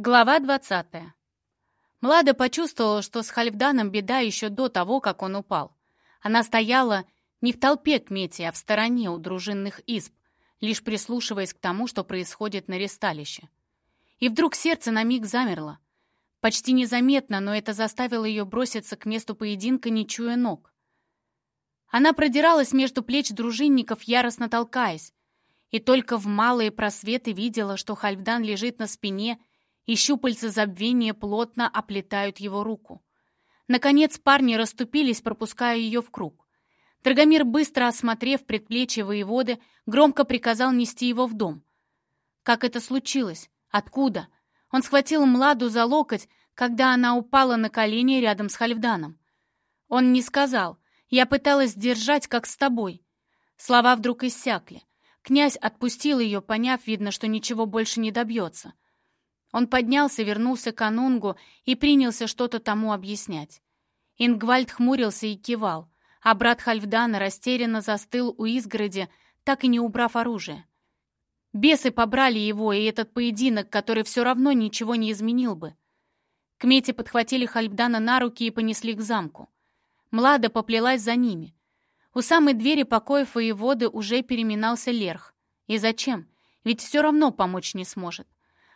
Глава 20. Млада почувствовала, что с Хальфданом беда еще до того, как он упал. Она стояла не в толпе к мете, а в стороне у дружинных изб, лишь прислушиваясь к тому, что происходит на ресталище. И вдруг сердце на миг замерло. Почти незаметно, но это заставило ее броситься к месту поединка, не чуя ног. Она продиралась между плеч дружинников, яростно толкаясь, и только в малые просветы видела, что Хальфдан лежит на спине и щупальца забвения плотно оплетают его руку. Наконец парни расступились, пропуская ее в круг. Драгомир, быстро осмотрев предплечье воеводы, громко приказал нести его в дом. Как это случилось? Откуда? Он схватил Младу за локоть, когда она упала на колени рядом с Хальфданом. Он не сказал. Я пыталась держать, как с тобой. Слова вдруг иссякли. Князь отпустил ее, поняв, видно, что ничего больше не добьется. Он поднялся, вернулся к Анунгу и принялся что-то тому объяснять. Ингвальд хмурился и кивал, а брат Хальфдана растерянно застыл у изгороди, так и не убрав оружие. Бесы побрали его, и этот поединок, который все равно ничего не изменил бы. К Мете подхватили Хальфдана на руки и понесли к замку. Млада поплелась за ними. У самой двери покоев воеводы уже переминался Лерх. И зачем? Ведь все равно помочь не сможет.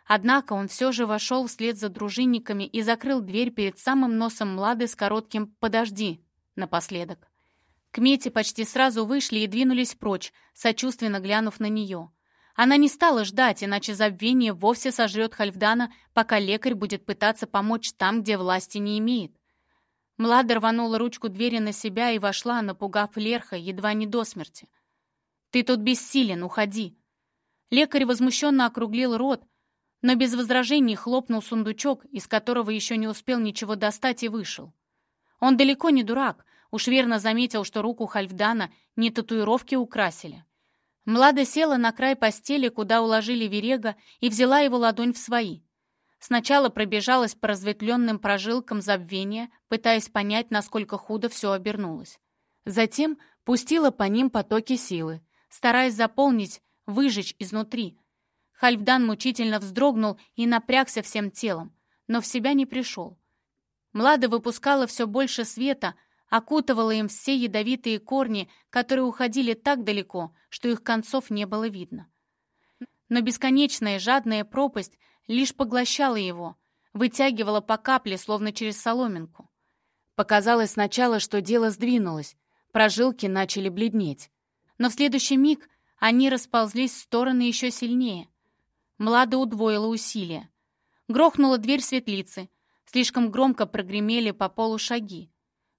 Однако он все же вошел вслед за дружинниками и закрыл дверь перед самым носом Млады с коротким «подожди» напоследок. К Мете почти сразу вышли и двинулись прочь, сочувственно глянув на нее. Она не стала ждать, иначе забвение вовсе сожрет Хальфдана, пока лекарь будет пытаться помочь там, где власти не имеет. Млада рванула ручку двери на себя и вошла, напугав Лерха едва не до смерти. «Ты тут бессилен, уходи!» Лекарь возмущенно округлил рот, но без возражений хлопнул сундучок, из которого еще не успел ничего достать и вышел. Он далеко не дурак, уж верно заметил, что руку Хальфдана не татуировки украсили. Млада села на край постели, куда уложили Верега, и взяла его ладонь в свои. Сначала пробежалась по разветвленным прожилкам забвения, пытаясь понять, насколько худо все обернулось. Затем пустила по ним потоки силы, стараясь заполнить, выжечь изнутри, Хальфдан мучительно вздрогнул и напрягся всем телом, но в себя не пришел. Млада выпускала все больше света, окутывала им все ядовитые корни, которые уходили так далеко, что их концов не было видно. Но бесконечная жадная пропасть лишь поглощала его, вытягивала по капле, словно через соломинку. Показалось сначала, что дело сдвинулось, прожилки начали бледнеть. Но в следующий миг они расползлись в стороны еще сильнее. Млада удвоила усилия. Грохнула дверь светлицы. Слишком громко прогремели по полу шаги.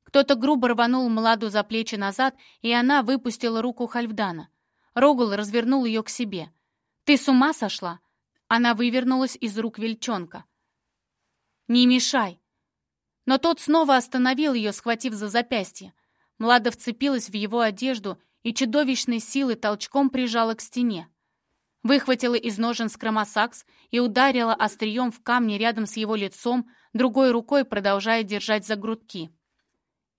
Кто-то грубо рванул Младу за плечи назад, и она выпустила руку Хальфдана. Рогул развернул ее к себе. «Ты с ума сошла?» Она вывернулась из рук Вельчонка. «Не мешай!» Но тот снова остановил ее, схватив за запястье. Млада вцепилась в его одежду и чудовищной силой толчком прижала к стене выхватила из ножен скромосакс и ударила острием в камни рядом с его лицом, другой рукой продолжая держать за грудки.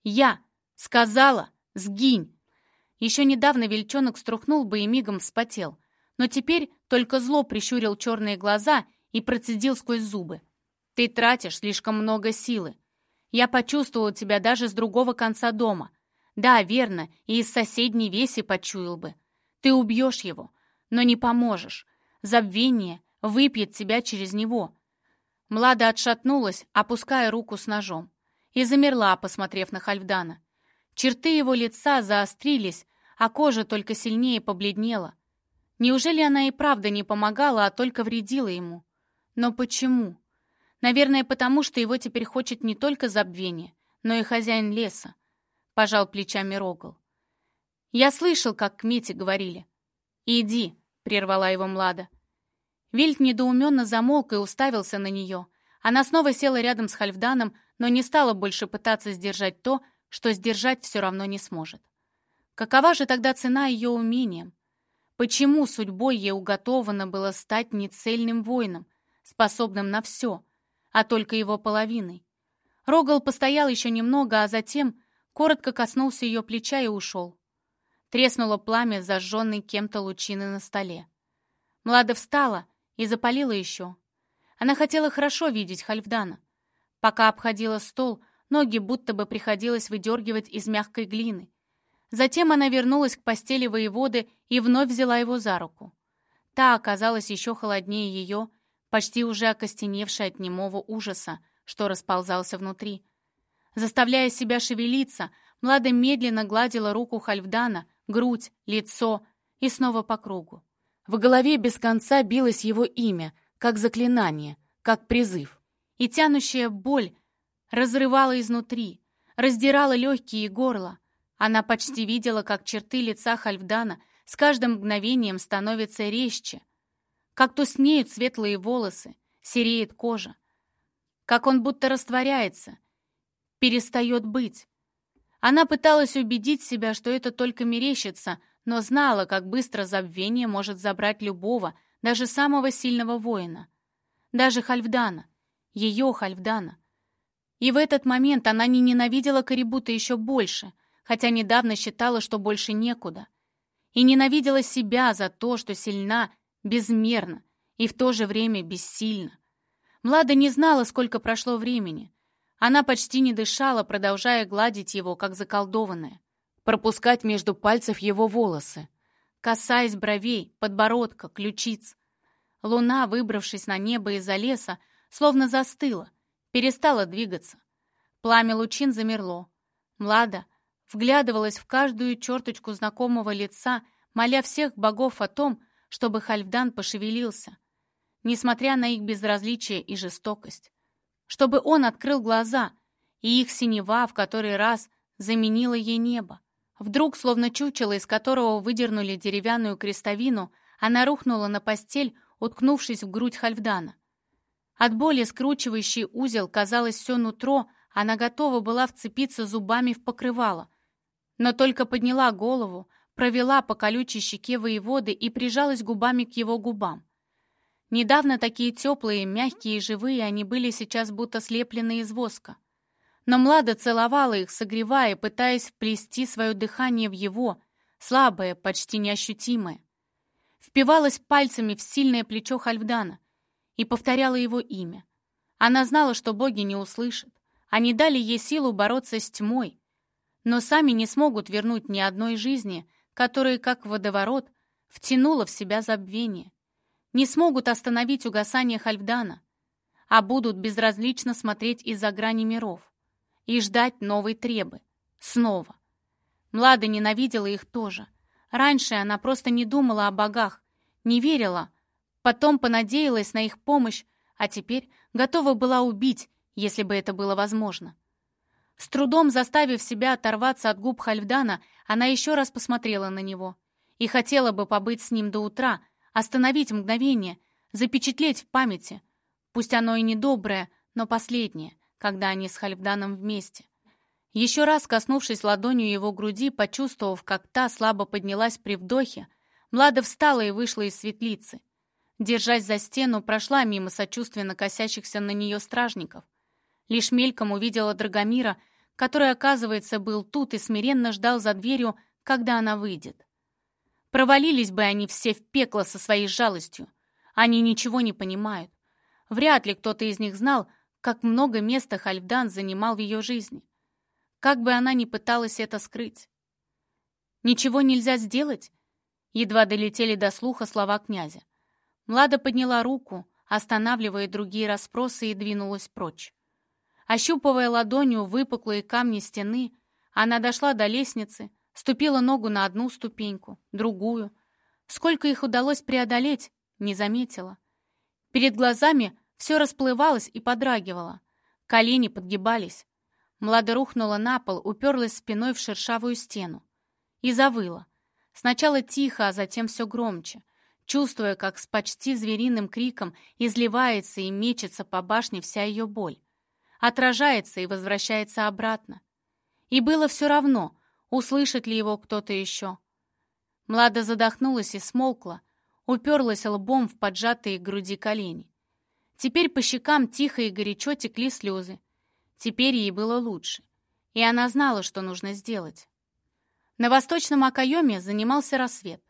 «Я! Сказала! Сгинь!» Еще недавно Вельчонок струхнул бы и мигом вспотел, но теперь только зло прищурил черные глаза и процедил сквозь зубы. «Ты тратишь слишком много силы. Я почувствовал тебя даже с другого конца дома. Да, верно, и из соседней веси почуял бы. Ты убьешь его, но не поможешь. Забвение выпьет тебя через него. Млада отшатнулась, опуская руку с ножом, и замерла, посмотрев на Хальфдана. Черты его лица заострились, а кожа только сильнее побледнела. Неужели она и правда не помогала, а только вредила ему? Но почему? Наверное, потому что его теперь хочет не только забвение, но и хозяин леса. Пожал плечами Рогал. Я слышал, как к Мете говорили. «Иди», — прервала его Млада. Вильд недоуменно замолк и уставился на нее. Она снова села рядом с Хальфданом, но не стала больше пытаться сдержать то, что сдержать все равно не сможет. Какова же тогда цена ее умениям? Почему судьбой ей уготовано было стать нецельным воином, способным на все, а только его половиной? Рогал постоял еще немного, а затем коротко коснулся ее плеча и ушел. Треснуло пламя зажженной кем-то лучины на столе. Млада встала и запалила еще. Она хотела хорошо видеть Хальфдана. Пока обходила стол, ноги будто бы приходилось выдергивать из мягкой глины. Затем она вернулась к постели воеводы и вновь взяла его за руку. Та оказалась еще холоднее ее, почти уже окостеневшая от немого ужаса, что расползался внутри. Заставляя себя шевелиться, Млада медленно гладила руку Хальфдана, грудь, лицо и снова по кругу. В голове без конца билось его имя, как заклинание, как призыв. И тянущая боль разрывала изнутри, раздирала легкие и горло. Она почти видела, как черты лица Хальфдана с каждым мгновением становятся резче, как туснеют светлые волосы, сереет кожа, как он будто растворяется, перестает быть. Она пыталась убедить себя, что это только мерещится, но знала, как быстро забвение может забрать любого, даже самого сильного воина. Даже Хальфдана, ее Хальфдана. И в этот момент она не ненавидела Карибута еще больше, хотя недавно считала, что больше некуда. И ненавидела себя за то, что сильна, безмерно и в то же время бессильна. Млада не знала, сколько прошло времени. Она почти не дышала, продолжая гладить его, как заколдованная, пропускать между пальцев его волосы, касаясь бровей, подбородка, ключиц. Луна, выбравшись на небо из-за леса, словно застыла, перестала двигаться. Пламя лучин замерло. Млада вглядывалась в каждую черточку знакомого лица, моля всех богов о том, чтобы Хальфдан пошевелился, несмотря на их безразличие и жестокость чтобы он открыл глаза, и их синева в который раз заменила ей небо. Вдруг, словно чучело, из которого выдернули деревянную крестовину, она рухнула на постель, уткнувшись в грудь Хальфдана. От боли, скручивающий узел, казалось все нутро, она готова была вцепиться зубами в покрывало. Но только подняла голову, провела по колючей щеке воеводы и прижалась губами к его губам. Недавно такие теплые, мягкие и живые они были сейчас будто слеплены из воска. Но Млада целовала их, согревая, пытаясь вплести свое дыхание в его, слабое, почти неощутимое. Впивалась пальцами в сильное плечо Хальфдана и повторяла его имя. Она знала, что боги не услышат. Они дали ей силу бороться с тьмой, но сами не смогут вернуть ни одной жизни, которая, как водоворот, втянула в себя забвение не смогут остановить угасание Хальфдана, а будут безразлично смотреть из-за грани миров и ждать новой требы. Снова. Млада ненавидела их тоже. Раньше она просто не думала о богах, не верила, потом понадеялась на их помощь, а теперь готова была убить, если бы это было возможно. С трудом заставив себя оторваться от губ Хальфдана, она еще раз посмотрела на него и хотела бы побыть с ним до утра, Остановить мгновение, запечатлеть в памяти. Пусть оно и недоброе, но последнее, когда они с Хальфданом вместе. Еще раз коснувшись ладонью его груди, почувствовав, как та слабо поднялась при вдохе, Млада встала и вышла из светлицы. Держась за стену, прошла мимо сочувственно косящихся на нее стражников. Лишь мельком увидела Драгомира, который, оказывается, был тут и смиренно ждал за дверью, когда она выйдет. Провалились бы они все в пекло со своей жалостью. Они ничего не понимают. Вряд ли кто-то из них знал, как много места Хальфдан занимал в ее жизни. Как бы она ни пыталась это скрыть. «Ничего нельзя сделать?» Едва долетели до слуха слова князя. Млада подняла руку, останавливая другие расспросы, и двинулась прочь. Ощупывая ладонью выпуклые камни стены, она дошла до лестницы, Ступила ногу на одну ступеньку, другую. Сколько их удалось преодолеть, не заметила. Перед глазами все расплывалось и подрагивало. Колени подгибались. Млада рухнула на пол, уперлась спиной в шершавую стену. И завыла. Сначала тихо, а затем все громче, чувствуя, как с почти звериным криком изливается и мечется по башне вся ее боль. Отражается и возвращается обратно. И было все равно, услышит ли его кто-то еще. Млада задохнулась и смолкла, уперлась лбом в поджатые груди колени. Теперь по щекам тихо и горячо текли слезы. Теперь ей было лучше, и она знала, что нужно сделать. На восточном окоеме занимался рассвет.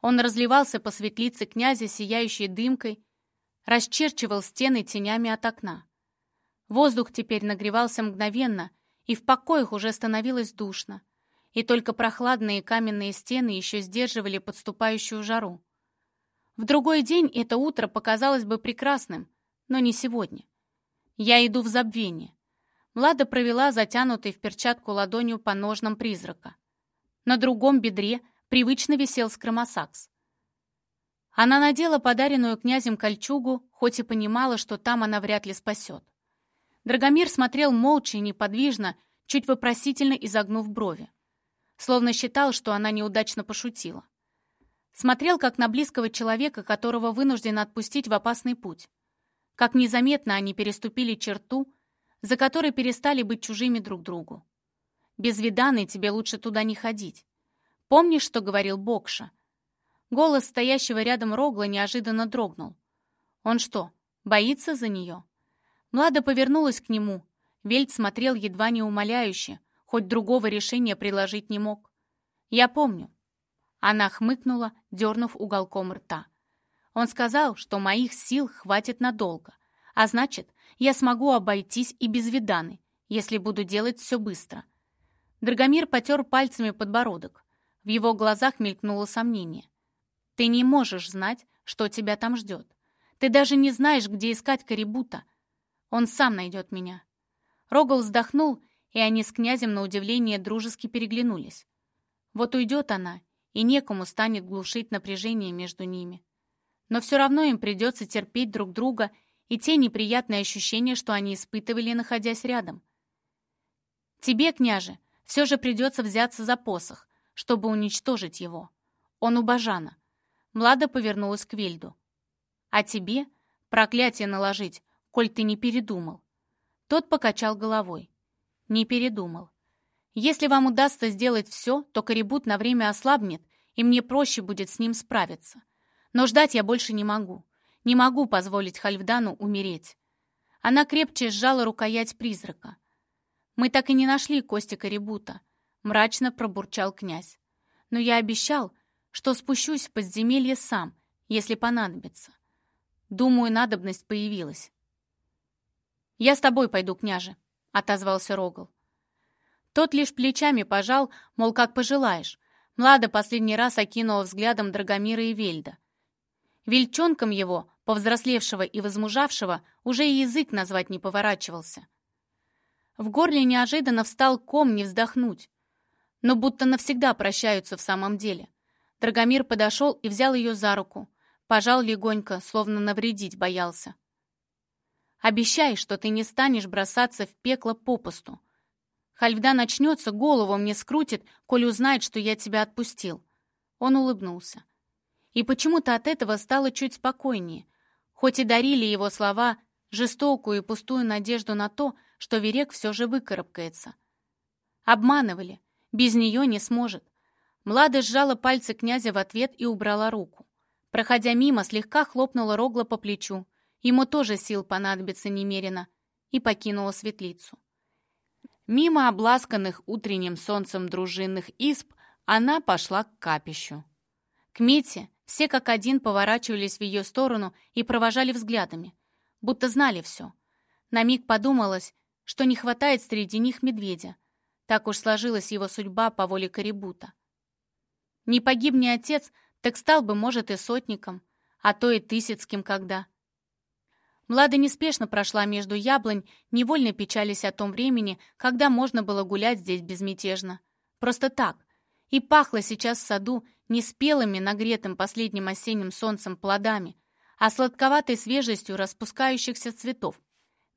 Он разливался по светлице князя, сияющей дымкой. расчерчивал стены тенями от окна. Воздух теперь нагревался мгновенно, и в покоях уже становилось душно, и только прохладные каменные стены еще сдерживали подступающую жару. В другой день это утро показалось бы прекрасным, но не сегодня. Я иду в забвение. Млада провела затянутой в перчатку ладонью по ножнам призрака. На другом бедре привычно висел скромосакс. Она надела подаренную князем кольчугу, хоть и понимала, что там она вряд ли спасет. Драгомир смотрел молча и неподвижно, чуть вопросительно изогнув брови. Словно считал, что она неудачно пошутила. Смотрел, как на близкого человека, которого вынужден отпустить в опасный путь. Как незаметно они переступили черту, за которой перестали быть чужими друг другу. Без виданы тебе лучше туда не ходить. Помнишь, что говорил Бокша? Голос стоящего рядом Рогла неожиданно дрогнул. Он что, боится за нее? Млада повернулась к нему. Вельт смотрел едва не умоляюще, хоть другого решения предложить не мог. «Я помню. Она хмыкнула, дернув уголком рта. Он сказал, что моих сил хватит надолго, а значит, я смогу обойтись и без виданы, если буду делать все быстро. Драгомир потер пальцами подбородок. В его глазах мелькнуло сомнение. «Ты не можешь знать, что тебя там ждет. Ты даже не знаешь, где искать Карибута. Он сам найдет меня». Рогал вздохнул, и они с князем на удивление дружески переглянулись. Вот уйдет она, и некому станет глушить напряжение между ними. Но все равно им придется терпеть друг друга и те неприятные ощущения, что они испытывали, находясь рядом. Тебе, княже, все же придется взяться за посох, чтобы уничтожить его. Он у Бажана. Млада повернулась к Вельду. А тебе проклятие наложить, коль ты не передумал. Тот покачал головой. Не передумал. Если вам удастся сделать все, то Корибут на время ослабнет, и мне проще будет с ним справиться. Но ждать я больше не могу. Не могу позволить Хальфдану умереть. Она крепче сжала рукоять призрака. «Мы так и не нашли кости Корибута», — мрачно пробурчал князь. «Но я обещал, что спущусь в подземелье сам, если понадобится. Думаю, надобность появилась». «Я с тобой пойду, княже», — отозвался Рогал. Тот лишь плечами пожал, мол, как пожелаешь. Млада последний раз окинула взглядом Драгомира и Вельда. Вельчонком его, повзрослевшего и возмужавшего, уже и язык назвать не поворачивался. В горле неожиданно встал ком не вздохнуть. Но будто навсегда прощаются в самом деле. Драгомир подошел и взял ее за руку. Пожал легонько, словно навредить боялся. «Обещай, что ты не станешь бросаться в пекло попусту. Хальфда начнется, голову мне скрутит, коль узнает, что я тебя отпустил». Он улыбнулся. И почему-то от этого стало чуть спокойнее, хоть и дарили его слова жестокую и пустую надежду на то, что Верек все же выкарабкается. Обманывали, без нее не сможет. Млада сжала пальцы князя в ответ и убрала руку. Проходя мимо, слегка хлопнула Рогла по плечу. Ему тоже сил понадобится немерено. И покинула светлицу. Мимо обласканных утренним солнцем дружинных исп она пошла к капищу. К Мете все как один поворачивались в ее сторону и провожали взглядами, будто знали все. На миг подумалось, что не хватает среди них медведя. Так уж сложилась его судьба по воле Карибута. Не погибни отец, так стал бы, может, и сотником, а то и тысяцким когда. Млада неспешно прошла между яблонь, невольно печались о том времени, когда можно было гулять здесь безмятежно. Просто так. И пахло сейчас в саду не спелыми, нагретым последним осенним солнцем плодами, а сладковатой свежестью распускающихся цветов.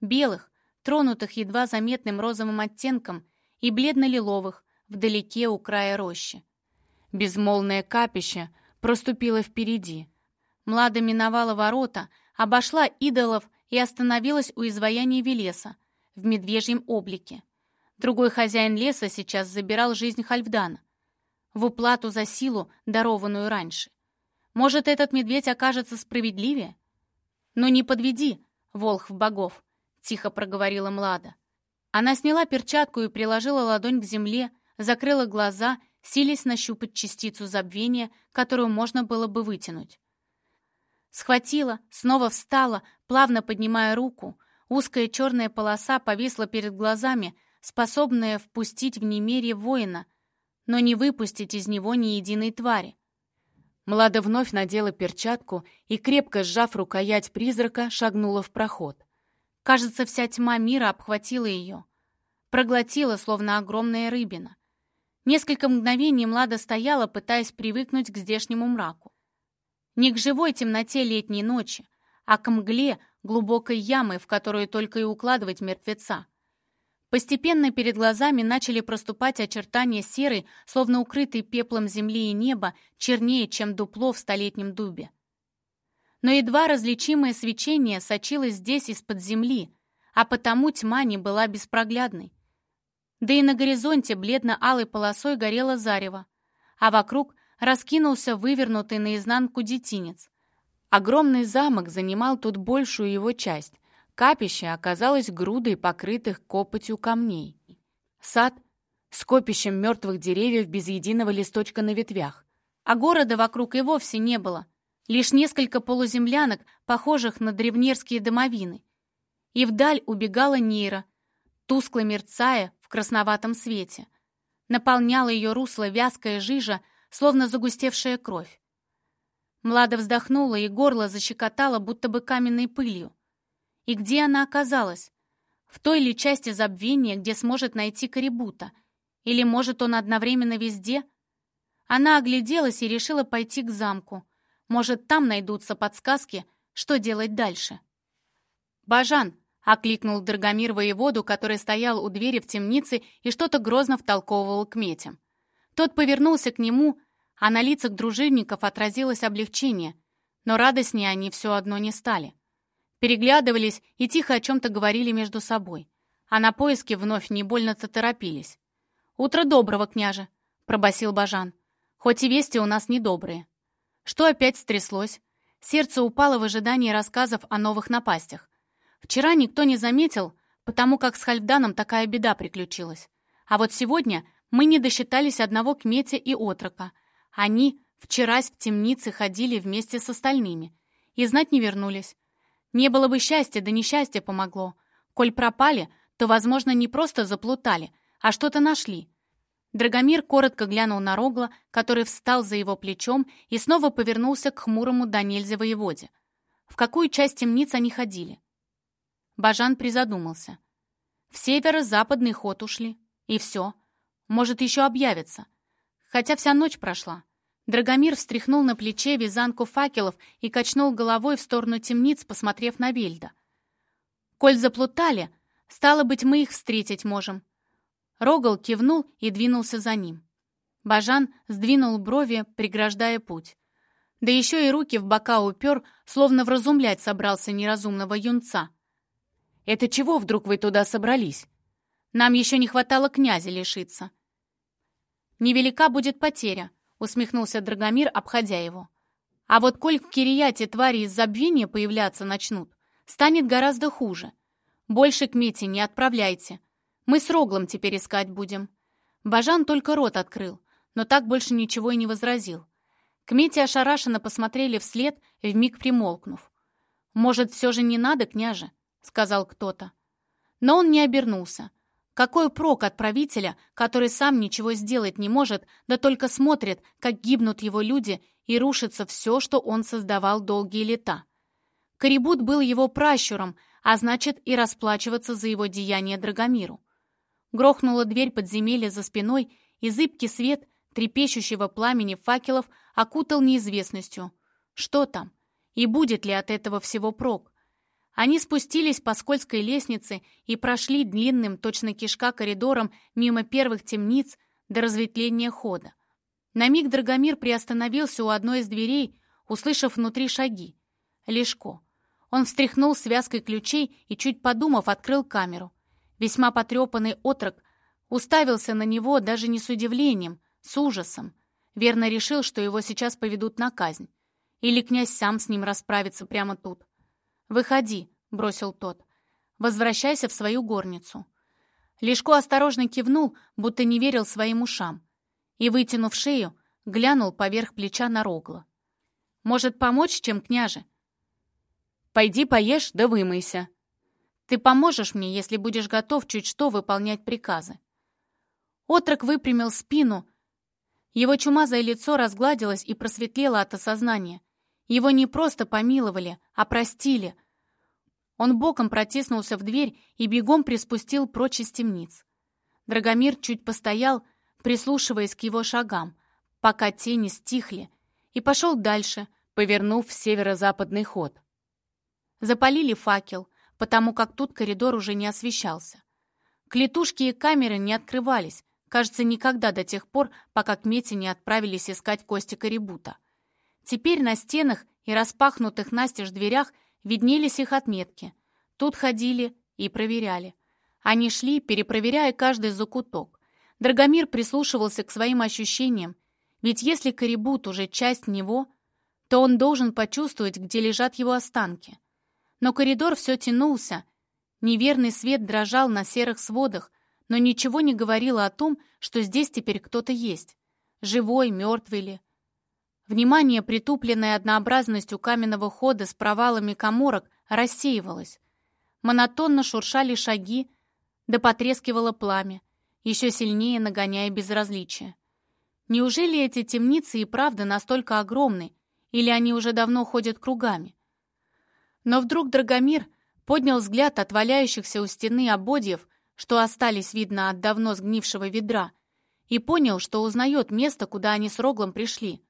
Белых, тронутых едва заметным розовым оттенком, и бледно-лиловых, вдалеке у края рощи. Безмолвное капище проступило впереди. Млада миновала ворота, обошла идолов и остановилась у изваяния Велеса в медвежьем облике. Другой хозяин леса сейчас забирал жизнь Хальфдана в уплату за силу, дарованную раньше. Может, этот медведь окажется справедливее? Но не подведи, волхв богов, тихо проговорила Млада. Она сняла перчатку и приложила ладонь к земле, закрыла глаза, силясь нащупать частицу забвения, которую можно было бы вытянуть. Схватила, снова встала, плавно поднимая руку. Узкая черная полоса повисла перед глазами, способная впустить в немерие воина, но не выпустить из него ни единой твари. Млада вновь надела перчатку и, крепко сжав рукоять призрака, шагнула в проход. Кажется, вся тьма мира обхватила ее. Проглотила, словно огромная рыбина. Несколько мгновений Млада стояла, пытаясь привыкнуть к здешнему мраку. Не к живой темноте летней ночи, а к мгле глубокой ямы, в которую только и укладывать мертвеца. Постепенно перед глазами начали проступать очертания серой, словно укрытой пеплом земли и неба, чернее, чем дупло в столетнем дубе. Но едва различимое свечение сочилось здесь из-под земли, а потому тьма не была беспроглядной. Да и на горизонте бледно-алой полосой горело зарево, а вокруг раскинулся вывернутый наизнанку детинец. Огромный замок занимал тут большую его часть, Капище оказалось грудой покрытых копотью камней. Сад с копищем мертвых деревьев без единого листочка на ветвях. А города вокруг и вовсе не было. Лишь несколько полуземлянок, похожих на древнерские домовины. И вдаль убегала Нейра, тускло мерцая в красноватом свете. Наполняла ее русло вязкая жижа, словно загустевшая кровь. Млада вздохнула, и горло защекотало, будто бы каменной пылью. И где она оказалась? В той ли части забвения, где сможет найти Карибута? Или, может, он одновременно везде? Она огляделась и решила пойти к замку. Может, там найдутся подсказки, что делать дальше. «Бажан!» — окликнул Драгомир воеводу, который стоял у двери в темнице и что-то грозно втолковывал к метям. Тот повернулся к нему, а на лицах дружинников отразилось облегчение, но радостнее они все одно не стали переглядывались и тихо о чем-то говорили между собой. А на поиски вновь не больно-то торопились. «Утро доброго, княже!» — пробасил Бажан. «Хоть и вести у нас недобрые». Что опять стряслось? Сердце упало в ожидании рассказов о новых напастях. Вчера никто не заметил, потому как с Хальфданом такая беда приключилась. А вот сегодня мы не досчитались одного Кметя и отрока. Они вчерась в темнице ходили вместе с остальными и знать не вернулись. Не было бы счастья, да несчастье помогло. Коль пропали, то, возможно, не просто заплутали, а что-то нашли. Драгомир коротко глянул на Рогла, который встал за его плечом и снова повернулся к хмурому до воеводе. В какую часть темниц они ходили? Бажан призадумался. В северо-западный ход ушли. И все. Может, еще объявятся. Хотя вся ночь прошла. Драгомир встряхнул на плече вязанку факелов и качнул головой в сторону темниц, посмотрев на Вельда. «Коль заплутали, стало быть, мы их встретить можем». Рогал кивнул и двинулся за ним. Бажан сдвинул брови, преграждая путь. Да еще и руки в бока упер, словно вразумлять собрался неразумного юнца. «Это чего вдруг вы туда собрались? Нам еще не хватало князя лишиться». «Невелика будет потеря», — усмехнулся Драгомир, обходя его. «А вот коль в Кирияте твари из забвения появляться начнут, станет гораздо хуже. Больше к Мите не отправляйте. Мы с Роглом теперь искать будем». Бажан только рот открыл, но так больше ничего и не возразил. К Мите ошарашенно посмотрели вслед, вмиг примолкнув. «Может, все же не надо, княже?» — сказал кто-то. Но он не обернулся. Какой прок от правителя, который сам ничего сделать не может, да только смотрит, как гибнут его люди и рушится все, что он создавал долгие лета? Карибут был его пращуром, а значит и расплачиваться за его деяния Драгомиру. Грохнула дверь подземелья за спиной, и зыбкий свет трепещущего пламени факелов окутал неизвестностью. Что там? И будет ли от этого всего прок? Они спустились по скользкой лестнице и прошли длинным, точно кишка, коридором мимо первых темниц до разветвления хода. На миг Драгомир приостановился у одной из дверей, услышав внутри шаги. Лешко. Он встряхнул связкой ключей и, чуть подумав, открыл камеру. Весьма потрепанный отрок уставился на него даже не с удивлением, с ужасом. Верно решил, что его сейчас поведут на казнь. Или князь сам с ним расправится прямо тут. «Выходи», — бросил тот. «Возвращайся в свою горницу». Лешко осторожно кивнул, будто не верил своим ушам, и, вытянув шею, глянул поверх плеча на Рогла. «Может, помочь чем, княже?» Пойди поешь да вымойся. Ты поможешь мне, если будешь готов чуть что выполнять приказы. Отрок выпрямил спину. Его чумазое лицо разгладилось и просветлело от осознания. Его не просто помиловали, а простили. Он боком протиснулся в дверь и бегом приспустил прочь из темниц. Драгомир чуть постоял, прислушиваясь к его шагам, пока тени стихли, и пошел дальше, повернув в северо-западный ход. Запалили факел, потому как тут коридор уже не освещался. Клетушки и камеры не открывались, кажется, никогда до тех пор, пока к Мете не отправились искать кости Карибута. Теперь на стенах и распахнутых настежь дверях виднелись их отметки. Тут ходили и проверяли. Они шли, перепроверяя каждый закуток. Драгомир прислушивался к своим ощущениям, ведь если Карибут уже часть него, то он должен почувствовать, где лежат его останки. Но коридор все тянулся. Неверный свет дрожал на серых сводах, но ничего не говорило о том, что здесь теперь кто-то есть. Живой, мертвый ли. Внимание, притупленное однообразностью каменного хода с провалами коморок, рассеивалось. Монотонно шуршали шаги, да потрескивало пламя, еще сильнее нагоняя безразличие. Неужели эти темницы и правда настолько огромны, или они уже давно ходят кругами? Но вдруг Драгомир поднял взгляд от валяющихся у стены ободьев, что остались, видно, от давно сгнившего ведра, и понял, что узнает место, куда они с Роглом пришли.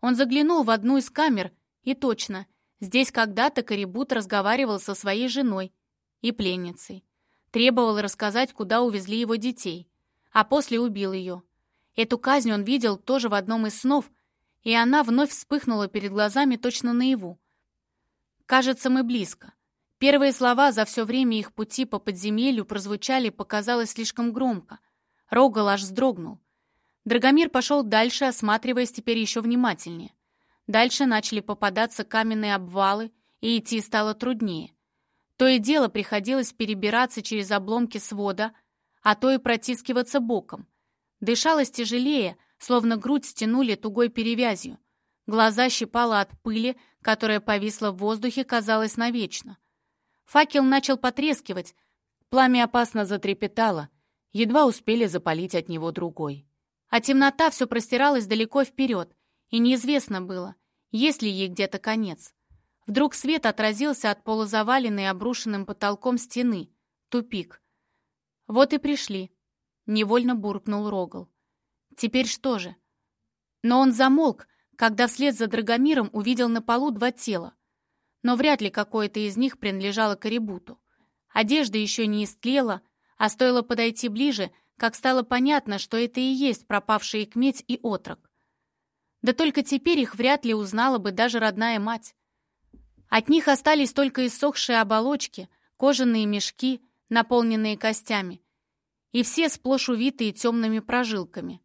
Он заглянул в одну из камер, и точно, здесь когда-то Корибут разговаривал со своей женой и пленницей. Требовал рассказать, куда увезли его детей, а после убил ее. Эту казнь он видел тоже в одном из снов, и она вновь вспыхнула перед глазами точно наяву. Кажется, мы близко. Первые слова за все время их пути по подземелью прозвучали, показалось, слишком громко. Рогал аж вздрогнул. Драгомир пошел дальше, осматриваясь теперь еще внимательнее. Дальше начали попадаться каменные обвалы, и идти стало труднее. То и дело приходилось перебираться через обломки свода, а то и протискиваться боком. Дышалось тяжелее, словно грудь стянули тугой перевязью. Глаза щипало от пыли, которая повисла в воздухе, казалось, навечно. Факел начал потрескивать, пламя опасно затрепетало, едва успели запалить от него другой. А темнота все простиралась далеко вперед, и неизвестно было, есть ли ей где-то конец. Вдруг свет отразился от полузаваленной обрушенным потолком стены. Тупик. Вот и пришли. Невольно буркнул Рогал. Теперь что же? Но он замолк, когда вслед за Драгомиром увидел на полу два тела. Но вряд ли какое-то из них принадлежало Карибуту. Одежда еще не истлела, а стоило подойти ближе, как стало понятно, что это и есть пропавшие Кметь и отрок. Да только теперь их вряд ли узнала бы даже родная мать. От них остались только иссохшие оболочки, кожаные мешки, наполненные костями, и все сплошь увитые темными прожилками.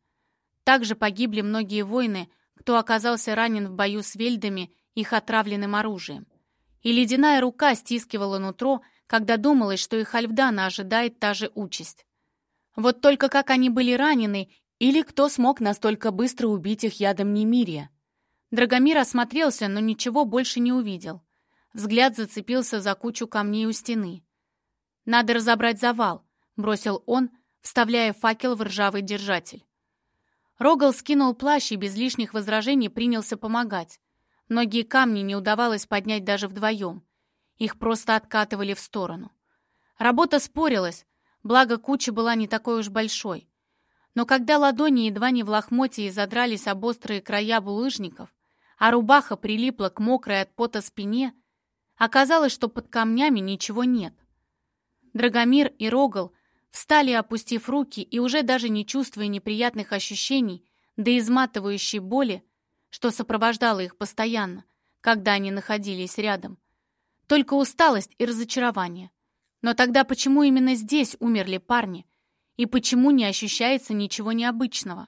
Также погибли многие воины, кто оказался ранен в бою с вельдами их отравленным оружием. И ледяная рука стискивала нутро, когда думалось, что и Хальфдана ожидает та же участь. Вот только как они были ранены, или кто смог настолько быстро убить их ядом Немирия? Драгомир осмотрелся, но ничего больше не увидел. Взгляд зацепился за кучу камней у стены. «Надо разобрать завал», — бросил он, вставляя факел в ржавый держатель. Рогал скинул плащ и без лишних возражений принялся помогать. Многие камни не удавалось поднять даже вдвоем. Их просто откатывали в сторону. Работа спорилась, благо куча была не такой уж большой. Но когда ладони едва не в лохмотье задрались об острые края булыжников, а рубаха прилипла к мокрой от пота спине, оказалось, что под камнями ничего нет. Драгомир и Рогал Встали, опустив руки, и уже даже не чувствуя неприятных ощущений, да изматывающей боли, что сопровождало их постоянно, когда они находились рядом. Только усталость и разочарование. Но тогда почему именно здесь умерли парни? И почему не ощущается ничего необычного?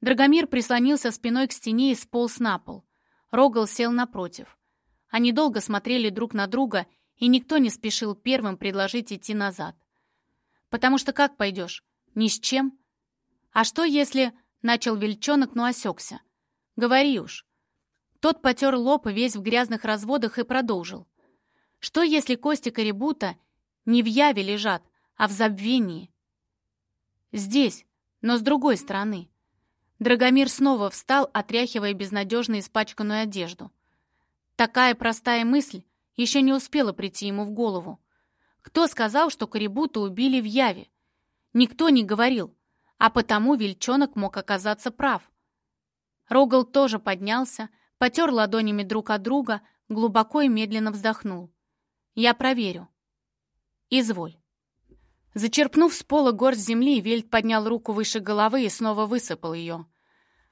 Драгомир прислонился спиной к стене и сполз на пол. Рогал сел напротив. Они долго смотрели друг на друга, и никто не спешил первым предложить идти назад. Потому что как пойдешь? Ни с чем? А что, если... Начал Вельчонок, но осекся. Говори уж. Тот потер лоб весь в грязных разводах и продолжил. Что, если кости Карибута не в яве лежат, а в забвении? Здесь, но с другой стороны. Драгомир снова встал, отряхивая безнадежно испачканную одежду. Такая простая мысль еще не успела прийти ему в голову. Кто сказал, что Карибута убили в Яве? Никто не говорил, а потому Вельчонок мог оказаться прав. Рогал тоже поднялся, потер ладонями друг от друга, глубоко и медленно вздохнул. «Я проверю». «Изволь». Зачерпнув с пола горсть земли, Вельт поднял руку выше головы и снова высыпал ее.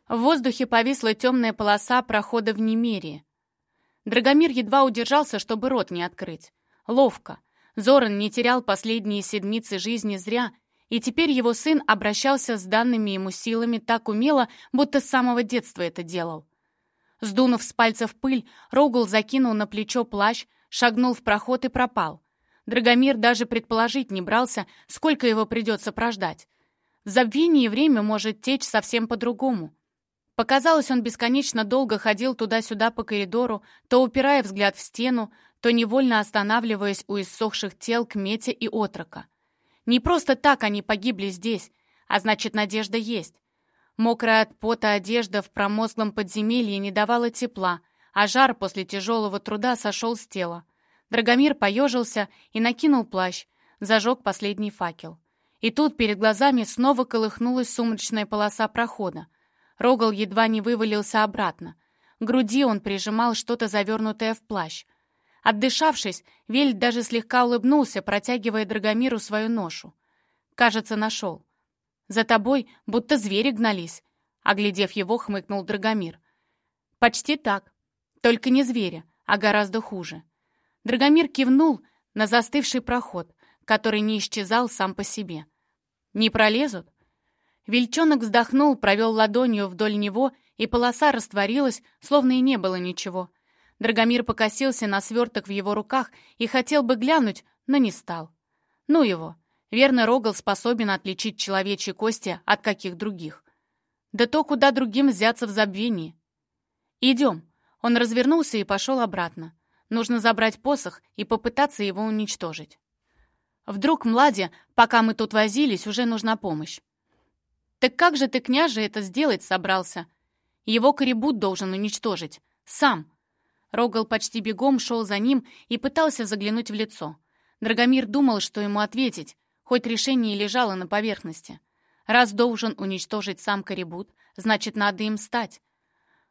В воздухе повисла темная полоса прохода в немерие. Драгомир едва удержался, чтобы рот не открыть. Ловко. Зоран не терял последние седмицы жизни зря, и теперь его сын обращался с данными ему силами так умело, будто с самого детства это делал. Сдунув с пальцев пыль, Рогул закинул на плечо плащ, шагнул в проход и пропал. Драгомир даже предположить не брался, сколько его придется прождать. В забвении время может течь совсем по-другому. Показалось, он бесконечно долго ходил туда-сюда по коридору, то упирая взгляд в стену, то невольно останавливаясь у иссохших тел Кметя и Отрока. Не просто так они погибли здесь, а значит, надежда есть. Мокрая от пота одежда в промозглом подземелье не давала тепла, а жар после тяжелого труда сошел с тела. Драгомир поежился и накинул плащ, зажег последний факел. И тут перед глазами снова колыхнулась сумрачная полоса прохода. Рогал едва не вывалился обратно. К груди он прижимал что-то завернутое в плащ. Отдышавшись, Вельд даже слегка улыбнулся, протягивая Драгомиру свою ношу. «Кажется, нашел. За тобой будто звери гнались», — оглядев его, хмыкнул Драгомир. «Почти так. Только не звери, а гораздо хуже. Драгомир кивнул на застывший проход, который не исчезал сам по себе. «Не пролезут?» Вельчонок вздохнул, провел ладонью вдоль него, и полоса растворилась, словно и не было ничего. Драгомир покосился на сверток в его руках и хотел бы глянуть, но не стал. Ну его. Верно, Рогал способен отличить человечьи кости от каких других. Да то, куда другим взяться в забвении. «Идем». Он развернулся и пошел обратно. Нужно забрать посох и попытаться его уничтожить. Вдруг Младе, пока мы тут возились, уже нужна помощь. Так как же ты, княже, это сделать собрался? Его корибут должен уничтожить. Сам. Рогал почти бегом шел за ним и пытался заглянуть в лицо. Драгомир думал, что ему ответить, хоть решение и лежало на поверхности. Раз должен уничтожить сам корибут, значит, надо им стать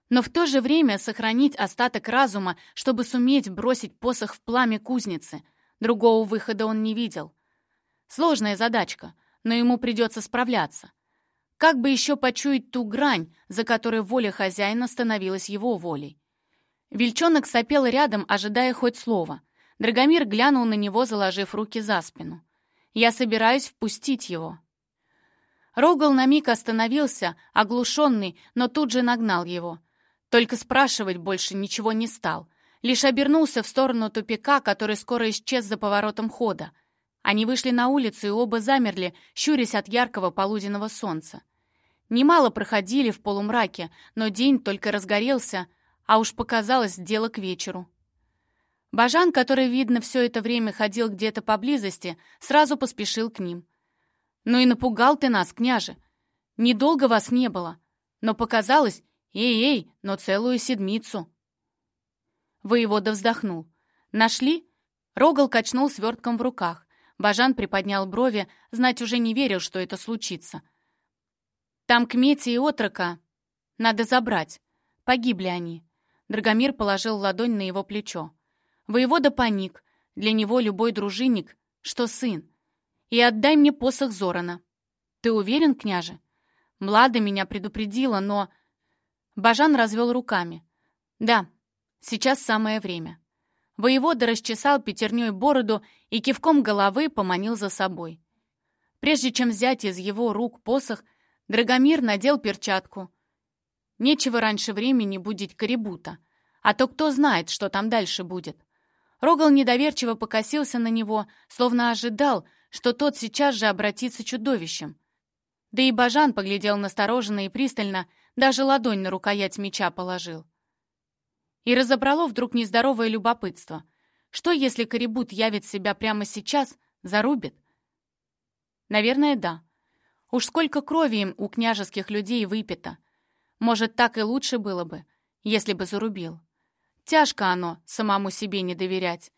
но в то же время сохранить остаток разума, чтобы суметь бросить посох в пламя кузницы. Другого выхода он не видел. Сложная задачка, но ему придется справляться. Как бы еще почуять ту грань, за которой воля хозяина становилась его волей? Вельчонок сопел рядом, ожидая хоть слова. Драгомир глянул на него, заложив руки за спину. «Я собираюсь впустить его». Рогал на миг остановился, оглушенный, но тут же нагнал его. Только спрашивать больше ничего не стал. Лишь обернулся в сторону тупика, который скоро исчез за поворотом хода. Они вышли на улицу и оба замерли, щурясь от яркого полуденного солнца. Немало проходили в полумраке, но день только разгорелся, а уж показалось дело к вечеру. Бажан, который, видно, все это время ходил где-то поблизости, сразу поспешил к ним. «Ну и напугал ты нас, княже. Недолго вас не было, но показалось, «Эй-эй, но целую седмицу!» Воевода вздохнул. «Нашли?» Рогал качнул свертком в руках. Бажан приподнял брови, знать уже не верил, что это случится. «Там Кмети и отрока надо забрать. Погибли они». Драгомир положил ладонь на его плечо. Воевода паник. Для него любой дружинник, что сын. «И отдай мне посох Зорана». «Ты уверен, княже?» Млада меня предупредила, но Бажан развел руками. «Да, сейчас самое время». Воевода расчесал пятерней бороду и кивком головы поманил за собой. Прежде чем взять из его рук посох, Драгомир надел перчатку. Нечего раньше времени будить Карибута, а то кто знает, что там дальше будет. Рогал недоверчиво покосился на него, словно ожидал, что тот сейчас же обратится чудовищем. Да и Бажан поглядел настороженно и пристально, даже ладонь на рукоять меча положил. И разобрало вдруг нездоровое любопытство. Что, если Корибут явит себя прямо сейчас, зарубит? Наверное, да. Уж сколько крови им у княжеских людей выпито. Может, так и лучше было бы, если бы зарубил. Тяжко оно самому себе не доверять.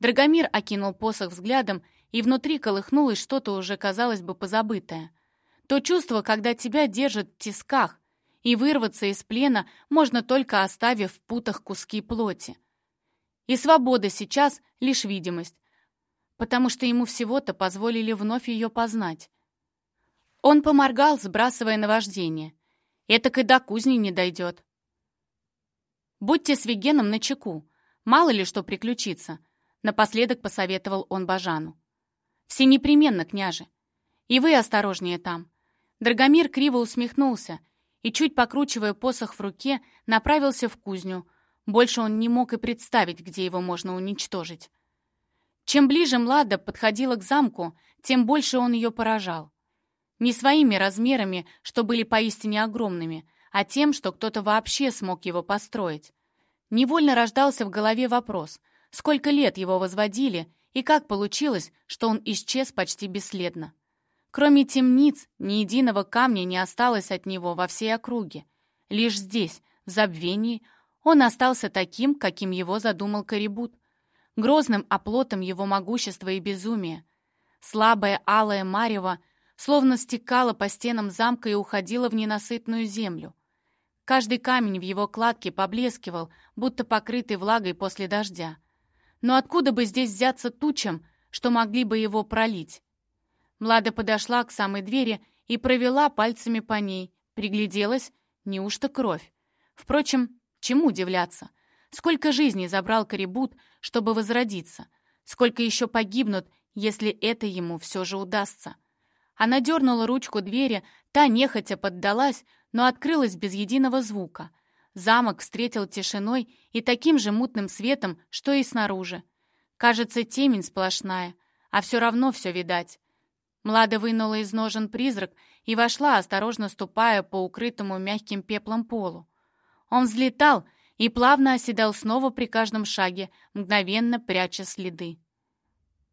Драгомир окинул посох взглядом, и внутри колыхнулось что-то уже, казалось бы, позабытое. То чувство, когда тебя держат в тисках, и вырваться из плена можно только оставив в путах куски плоти. И свобода сейчас — лишь видимость, потому что ему всего-то позволили вновь ее познать. Он поморгал, сбрасывая наваждение. Этак и до кузни не дойдет. Будьте с Вегеном начеку, мало ли что приключится, напоследок посоветовал он Бажану. Все непременно, княже. И вы осторожнее там. Драгомир криво усмехнулся и, чуть покручивая посох в руке, направился в кузню. Больше он не мог и представить, где его можно уничтожить. Чем ближе Млада подходила к замку, тем больше он ее поражал. Не своими размерами, что были поистине огромными, а тем, что кто-то вообще смог его построить. Невольно рождался в голове вопрос, сколько лет его возводили и как получилось, что он исчез почти бесследно. Кроме темниц, ни единого камня не осталось от него во всей округе. Лишь здесь, в забвении, он остался таким, каким его задумал Корибут, грозным оплотом его могущества и безумия. Слабое алое марево словно стекало по стенам замка и уходило в ненасытную землю. Каждый камень в его кладке поблескивал, будто покрытый влагой после дождя. Но откуда бы здесь взяться тучам, что могли бы его пролить? Млада подошла к самой двери и провела пальцами по ней, пригляделась, неужто кровь? Впрочем, чему удивляться? Сколько жизней забрал Корибут, чтобы возродиться? Сколько еще погибнут, если это ему все же удастся? Она дернула ручку двери, та нехотя поддалась, но открылась без единого звука. Замок встретил тишиной и таким же мутным светом, что и снаружи. Кажется, темень сплошная, а все равно все видать. Млада вынула из ножен призрак и вошла, осторожно ступая по укрытому мягким пеплом полу. Он взлетал и плавно оседал снова при каждом шаге, мгновенно пряча следы.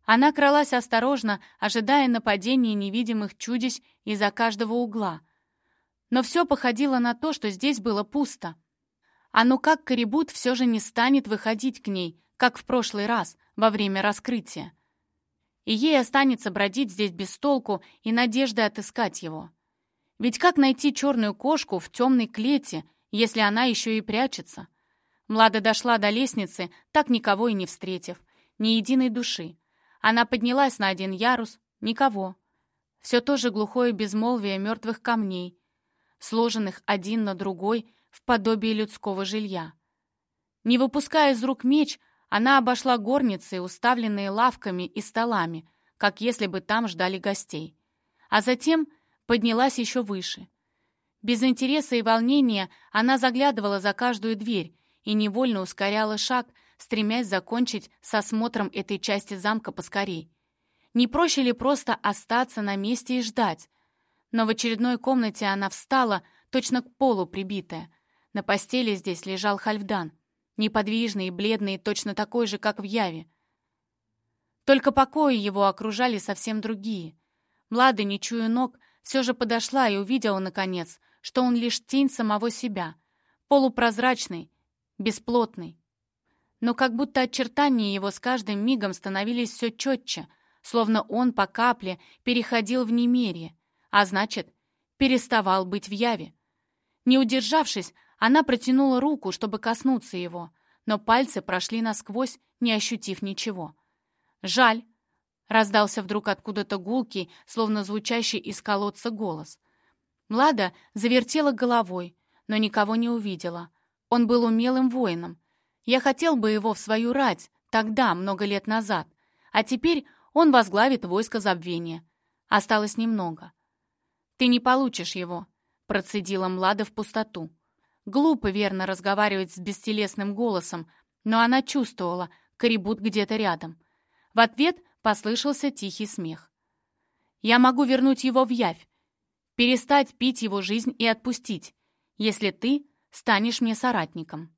Она кралась осторожно, ожидая нападения невидимых чудищ из-за каждого угла. Но все походило на то, что здесь было пусто. А ну как Корибут все же не станет выходить к ней, как в прошлый раз, во время раскрытия. И ей останется бродить здесь без толку и надежды отыскать его. Ведь как найти черную кошку в темной клете, если она еще и прячется? Млада дошла до лестницы, так никого и не встретив, ни единой души. Она поднялась на один ярус. Никого. Все то же глухое безмолвие мертвых камней, сложенных один на другой в подобие людского жилья. Не выпуская из рук меч, она обошла горницы, уставленные лавками и столами, как если бы там ждали гостей. А затем поднялась еще выше. Без интереса и волнения она заглядывала за каждую дверь и невольно ускоряла шаг, стремясь закончить с осмотром этой части замка поскорей. Не проще ли просто остаться на месте и ждать? Но в очередной комнате она встала, точно к полу прибитая. На постели здесь лежал Хальфдан, неподвижный и бледный, точно такой же, как в Яве. Только покои его окружали совсем другие. Млада, не чуя ног, все же подошла и увидела, наконец, что он лишь тень самого себя, полупрозрачный, бесплотный, но как будто очертания его с каждым мигом становились все четче, словно он по капле переходил в немерие, а значит, переставал быть в яве. Не удержавшись, она протянула руку, чтобы коснуться его, но пальцы прошли насквозь, не ощутив ничего. «Жаль!» — раздался вдруг откуда-то гулкий, словно звучащий из колодца голос. Млада завертела головой, но никого не увидела. Он был умелым воином, я хотел бы его в свою рать, тогда, много лет назад. А теперь он возглавит войско забвения. Осталось немного. «Ты не получишь его», — процедила Млада в пустоту. Глупо верно разговаривать с бестелесным голосом, но она чувствовала, корибут где-то рядом. В ответ послышался тихий смех. «Я могу вернуть его в явь, перестать пить его жизнь и отпустить, если ты станешь мне соратником».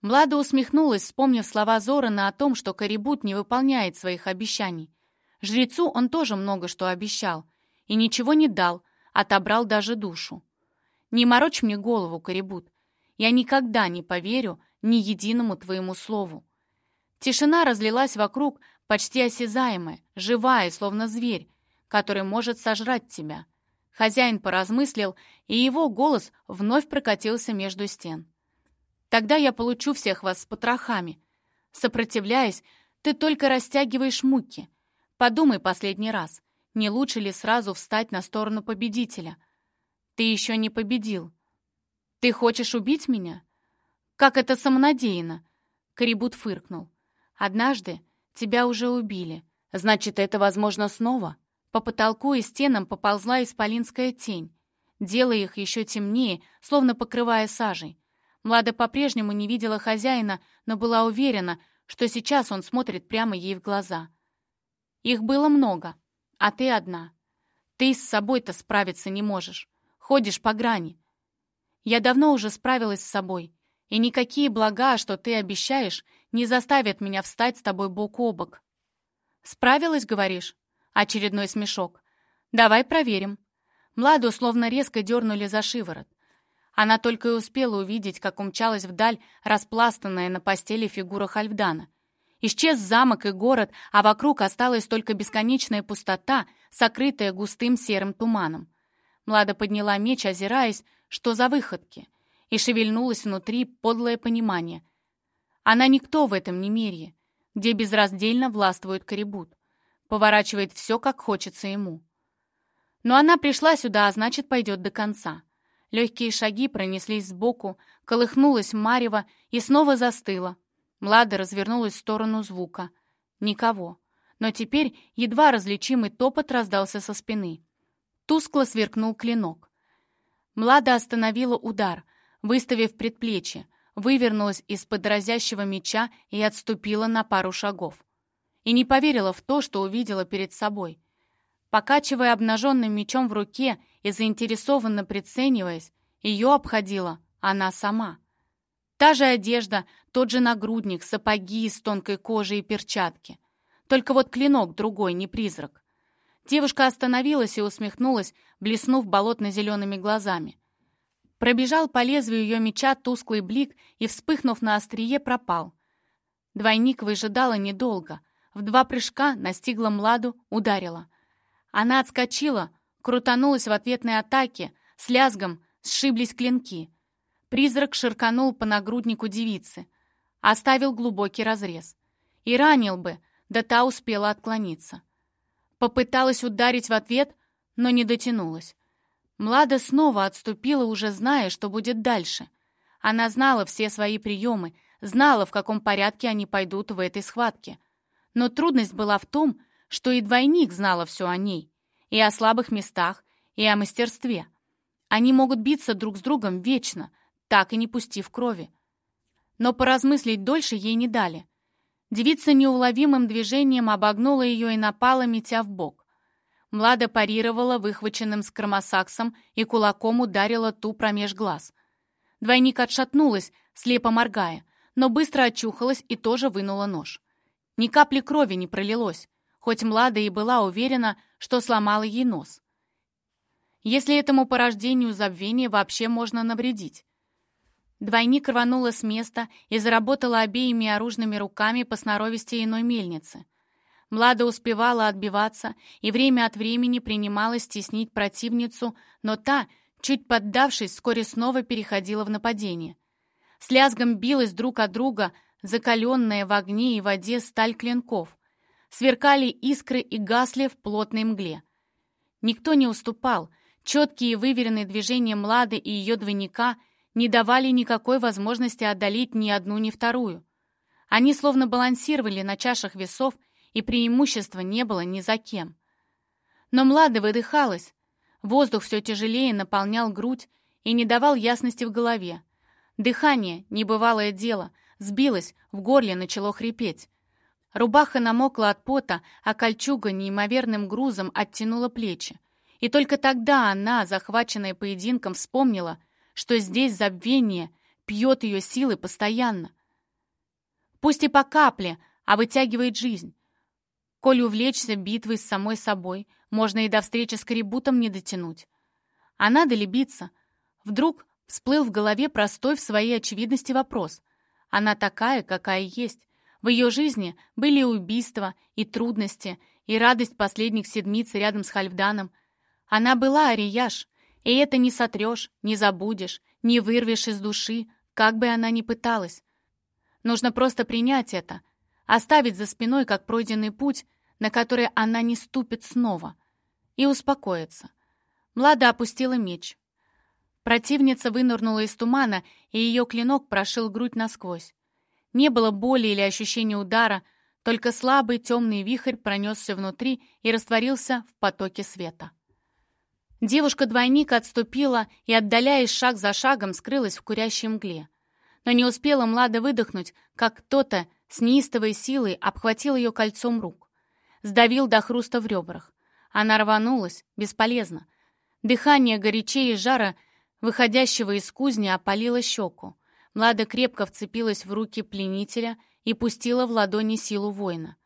Млада усмехнулась, вспомнив слова Зорана о том, что Карибут не выполняет своих обещаний. Жрецу он тоже много что обещал. И ничего не дал, отобрал даже душу. Не морочь мне голову, Карибут. Я никогда не поверю ни единому твоему слову. Тишина разлилась вокруг, почти осязаемая, живая, словно зверь, который может сожрать тебя. Хозяин поразмыслил, и его голос вновь прокатился между стен. Тогда я получу всех вас с потрохами. Сопротивляясь, ты только растягиваешь муки. Подумай последний раз, не лучше ли сразу встать на сторону победителя? Ты еще не победил. Ты хочешь убить меня? Как это самонадеянно? Карибут фыркнул. Однажды тебя уже убили. Значит, это возможно снова? По потолку и стенам поползла исполинская тень, делая их еще темнее, словно покрывая сажей. Млада по-прежнему не видела хозяина, но была уверена, что сейчас он смотрит прямо ей в глаза. Их было много, а ты одна. Ты с собой-то справиться не можешь. Ходишь по грани. Я давно уже справилась с собой, и никакие блага, что ты обещаешь, не заставят меня встать с тобой бок о бок. Справилась, говоришь? Очередной смешок. Давай проверим. Младу словно резко дернули за шиворот. Она только и успела увидеть, как умчалась вдаль распластанная на постели фигура Хальфдана. Исчез замок и город, а вокруг осталась только бесконечная пустота, сокрытая густым серым туманом. Млада подняла меч, озираясь, что за выходки, и шевельнулось внутри подлое понимание. Она никто в этом немерье, где безраздельно властвует Корибут, поворачивает все, как хочется ему. Но она пришла сюда, а значит, пойдет до конца. Легкие шаги пронеслись сбоку, колыхнулась марево и снова застыла. Млада развернулась в сторону звука. Никого. Но теперь едва различимый топот раздался со спины. Тускло сверкнул клинок. Млада остановила удар, выставив предплечье, вывернулась из-под разящего меча и отступила на пару шагов. И не поверила в то, что увидела перед собой. Покачивая обнаженным мечом в руке и заинтересованно прицениваясь, ее обходила она сама. Та же одежда, тот же нагрудник, сапоги из тонкой кожи и перчатки. Только вот клинок другой, не призрак. Девушка остановилась и усмехнулась, блеснув болотно-зелеными глазами. Пробежал по лезвию ее меча тусклый блик и, вспыхнув на острие, пропал. Двойник выжидала недолго. В два прыжка настигла Младу, ударила. Она отскочила, крутанулась в ответной атаке, с лязгом сшиблись клинки. Призрак ширканул по нагруднику девицы, оставил глубокий разрез. И ранил бы, да та успела отклониться. Попыталась ударить в ответ, но не дотянулась. Млада снова отступила, уже зная, что будет дальше. Она знала все свои приемы, знала, в каком порядке они пойдут в этой схватке. Но трудность была в том, что и двойник знала все о ней, и о слабых местах, и о мастерстве. Они могут биться друг с другом вечно, так и не пустив крови. Но поразмыслить дольше ей не дали. Девица неуловимым движением обогнула ее и напала, метя в бок. Млада парировала выхваченным скромосаксом и кулаком ударила ту промеж глаз. Двойник отшатнулась, слепо моргая, но быстро очухалась и тоже вынула нож. Ни капли крови не пролилось, хоть Млада и была уверена, что сломала ей нос. Если этому порождению забвения вообще можно навредить. Двойник рванула с места и заработала обеими оружными руками по сноровисти иной мельницы. Млада успевала отбиваться и время от времени принималась теснить противницу, но та, чуть поддавшись, вскоре снова переходила в нападение. С лязгом билась друг от друга закаленная в огне и воде сталь клинков сверкали искры и гасли в плотной мгле. Никто не уступал, четкие и выверенные движения Млады и ее двойника не давали никакой возможности одолеть ни одну, ни вторую. Они словно балансировали на чашах весов, и преимущества не было ни за кем. Но Млада выдыхалась, воздух все тяжелее наполнял грудь и не давал ясности в голове. Дыхание, небывалое дело, сбилось, в горле начало хрипеть. Рубаха намокла от пота, а кольчуга неимоверным грузом оттянула плечи. И только тогда она, захваченная поединком, вспомнила, что здесь забвение пьет ее силы постоянно. Пусть и по капле, а вытягивает жизнь. Коль увлечься битвой с самой собой, можно и до встречи с Карибутом не дотянуть. А надо ли биться? Вдруг всплыл в голове простой в своей очевидности вопрос. Она такая, какая есть. В ее жизни были убийства, и трудности, и радость последних седмиц рядом с Хальфданом. Она была Арияш, и это не сотрешь, не забудешь, не вырвешь из души, как бы она ни пыталась. Нужно просто принять это, оставить за спиной как пройденный путь, на который она не ступит снова, и успокоиться. Млада опустила меч. Противница вынырнула из тумана, и ее клинок прошил грудь насквозь. Не было боли или ощущения удара, только слабый темный вихрь пронесся внутри и растворился в потоке света. Девушка-двойник отступила и, отдаляясь шаг за шагом, скрылась в курящей мгле. Но не успела Млада выдохнуть, как кто-то с неистовой силой обхватил ее кольцом рук. Сдавил до хруста в ребрах. Она рванулась, бесполезно. Дыхание горячее жара, выходящего из кузни, опалило щеку. Млада крепко вцепилась в руки пленителя и пустила в ладони силу воина.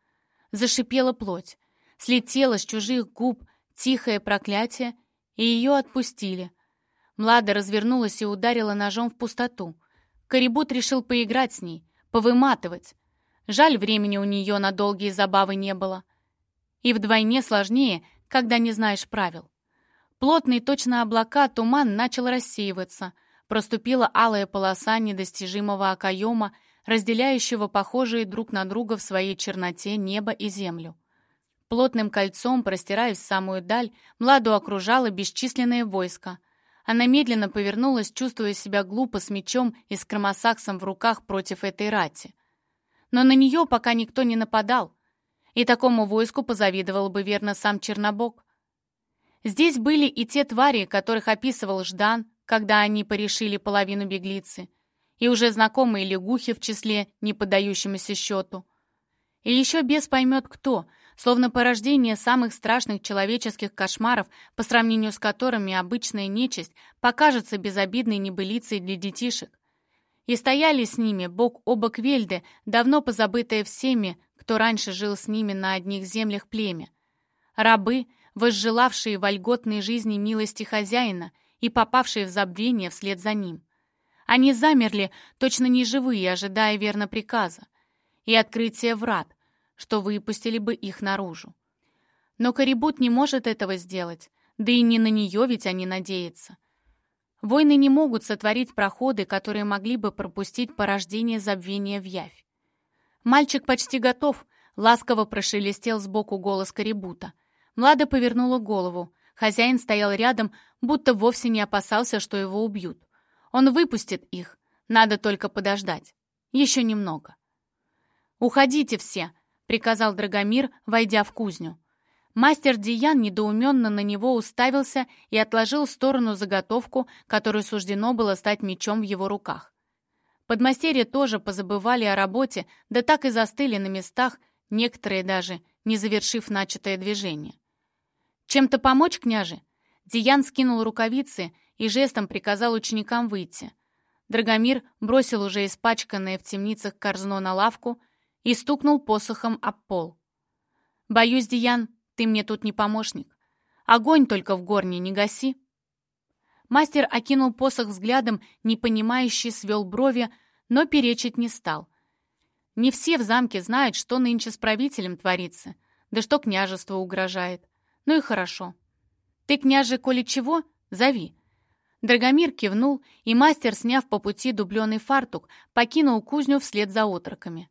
Зашипела плоть. Слетела с чужих губ тихое проклятие, и ее отпустили. Млада развернулась и ударила ножом в пустоту. Корибут решил поиграть с ней, повыматывать. Жаль, времени у нее на долгие забавы не было. И вдвойне сложнее, когда не знаешь правил. Плотный, точно облака, туман начал рассеиваться. Проступила алая полоса недостижимого окоема, разделяющего похожие друг на друга в своей черноте небо и землю. Плотным кольцом, простираясь в самую даль, Младу окружало бесчисленное войско. Она медленно повернулась, чувствуя себя глупо с мечом и с кромосаксом в руках против этой рати. Но на нее пока никто не нападал, и такому войску позавидовал бы верно сам Чернобог. Здесь были и те твари, которых описывал Ждан, когда они порешили половину беглицы, и уже знакомые лягухи в числе, не поддающемуся счету. И еще бес поймет кто — словно порождение самых страшных человеческих кошмаров, по сравнению с которыми обычная нечисть покажется безобидной небылицей для детишек. И стояли с ними бок о бок Вельды, давно позабытые всеми, кто раньше жил с ними на одних землях племя. Рабы, возжелавшие вольготной жизни милости хозяина и попавшие в забвение вслед за ним. Они замерли, точно неживые, ожидая верно приказа. И открытие врат, что выпустили бы их наружу. Но Карибут не может этого сделать, да и не на нее ведь они надеются. Войны не могут сотворить проходы, которые могли бы пропустить порождение забвения в явь. Мальчик почти готов, ласково прошелестел сбоку голос Карибута. Млада повернула голову. Хозяин стоял рядом, будто вовсе не опасался, что его убьют. Он выпустит их, надо только подождать. Еще немного. «Уходите все!» Приказал Драгомир, войдя в кузню. Мастер Диян недоуменно на него уставился и отложил в сторону заготовку, которую суждено было стать мечом в его руках. Подмастерья тоже позабывали о работе, да так и застыли на местах, некоторые даже, не завершив начатое движение. «Чем-то помочь, княже?» Диян скинул рукавицы и жестом приказал ученикам выйти. Драгомир бросил уже испачканное в темницах корзно на лавку, и стукнул посохом об пол. «Боюсь, Диан, ты мне тут не помощник. Огонь только в горне не гаси». Мастер окинул посох взглядом, непонимающий свел брови, но перечить не стал. Не все в замке знают, что нынче с правителем творится, да что княжество угрожает. Ну и хорошо. Ты, княже, коли чего, зови. Драгомир кивнул, и мастер, сняв по пути дубленый фартук, покинул кузню вслед за отроками.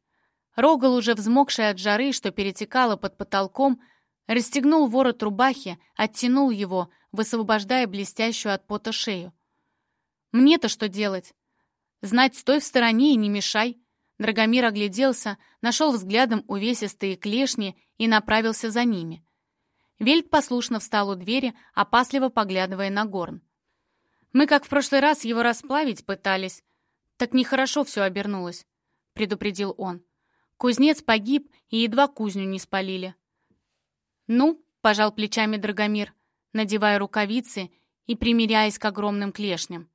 Рогал, уже взмокший от жары, что перетекало под потолком, расстегнул ворот рубахи, оттянул его, высвобождая блестящую от пота шею. «Мне-то что делать?» «Знать, стой в стороне и не мешай». Драгомир огляделся, нашел взглядом увесистые клешни и направился за ними. Вельт послушно встал у двери, опасливо поглядывая на горн. «Мы, как в прошлый раз, его расплавить пытались. Так нехорошо все обернулось», — предупредил он. Кузнец погиб, и едва кузню не спалили. «Ну», — пожал плечами Драгомир, надевая рукавицы и примиряясь к огромным клешням.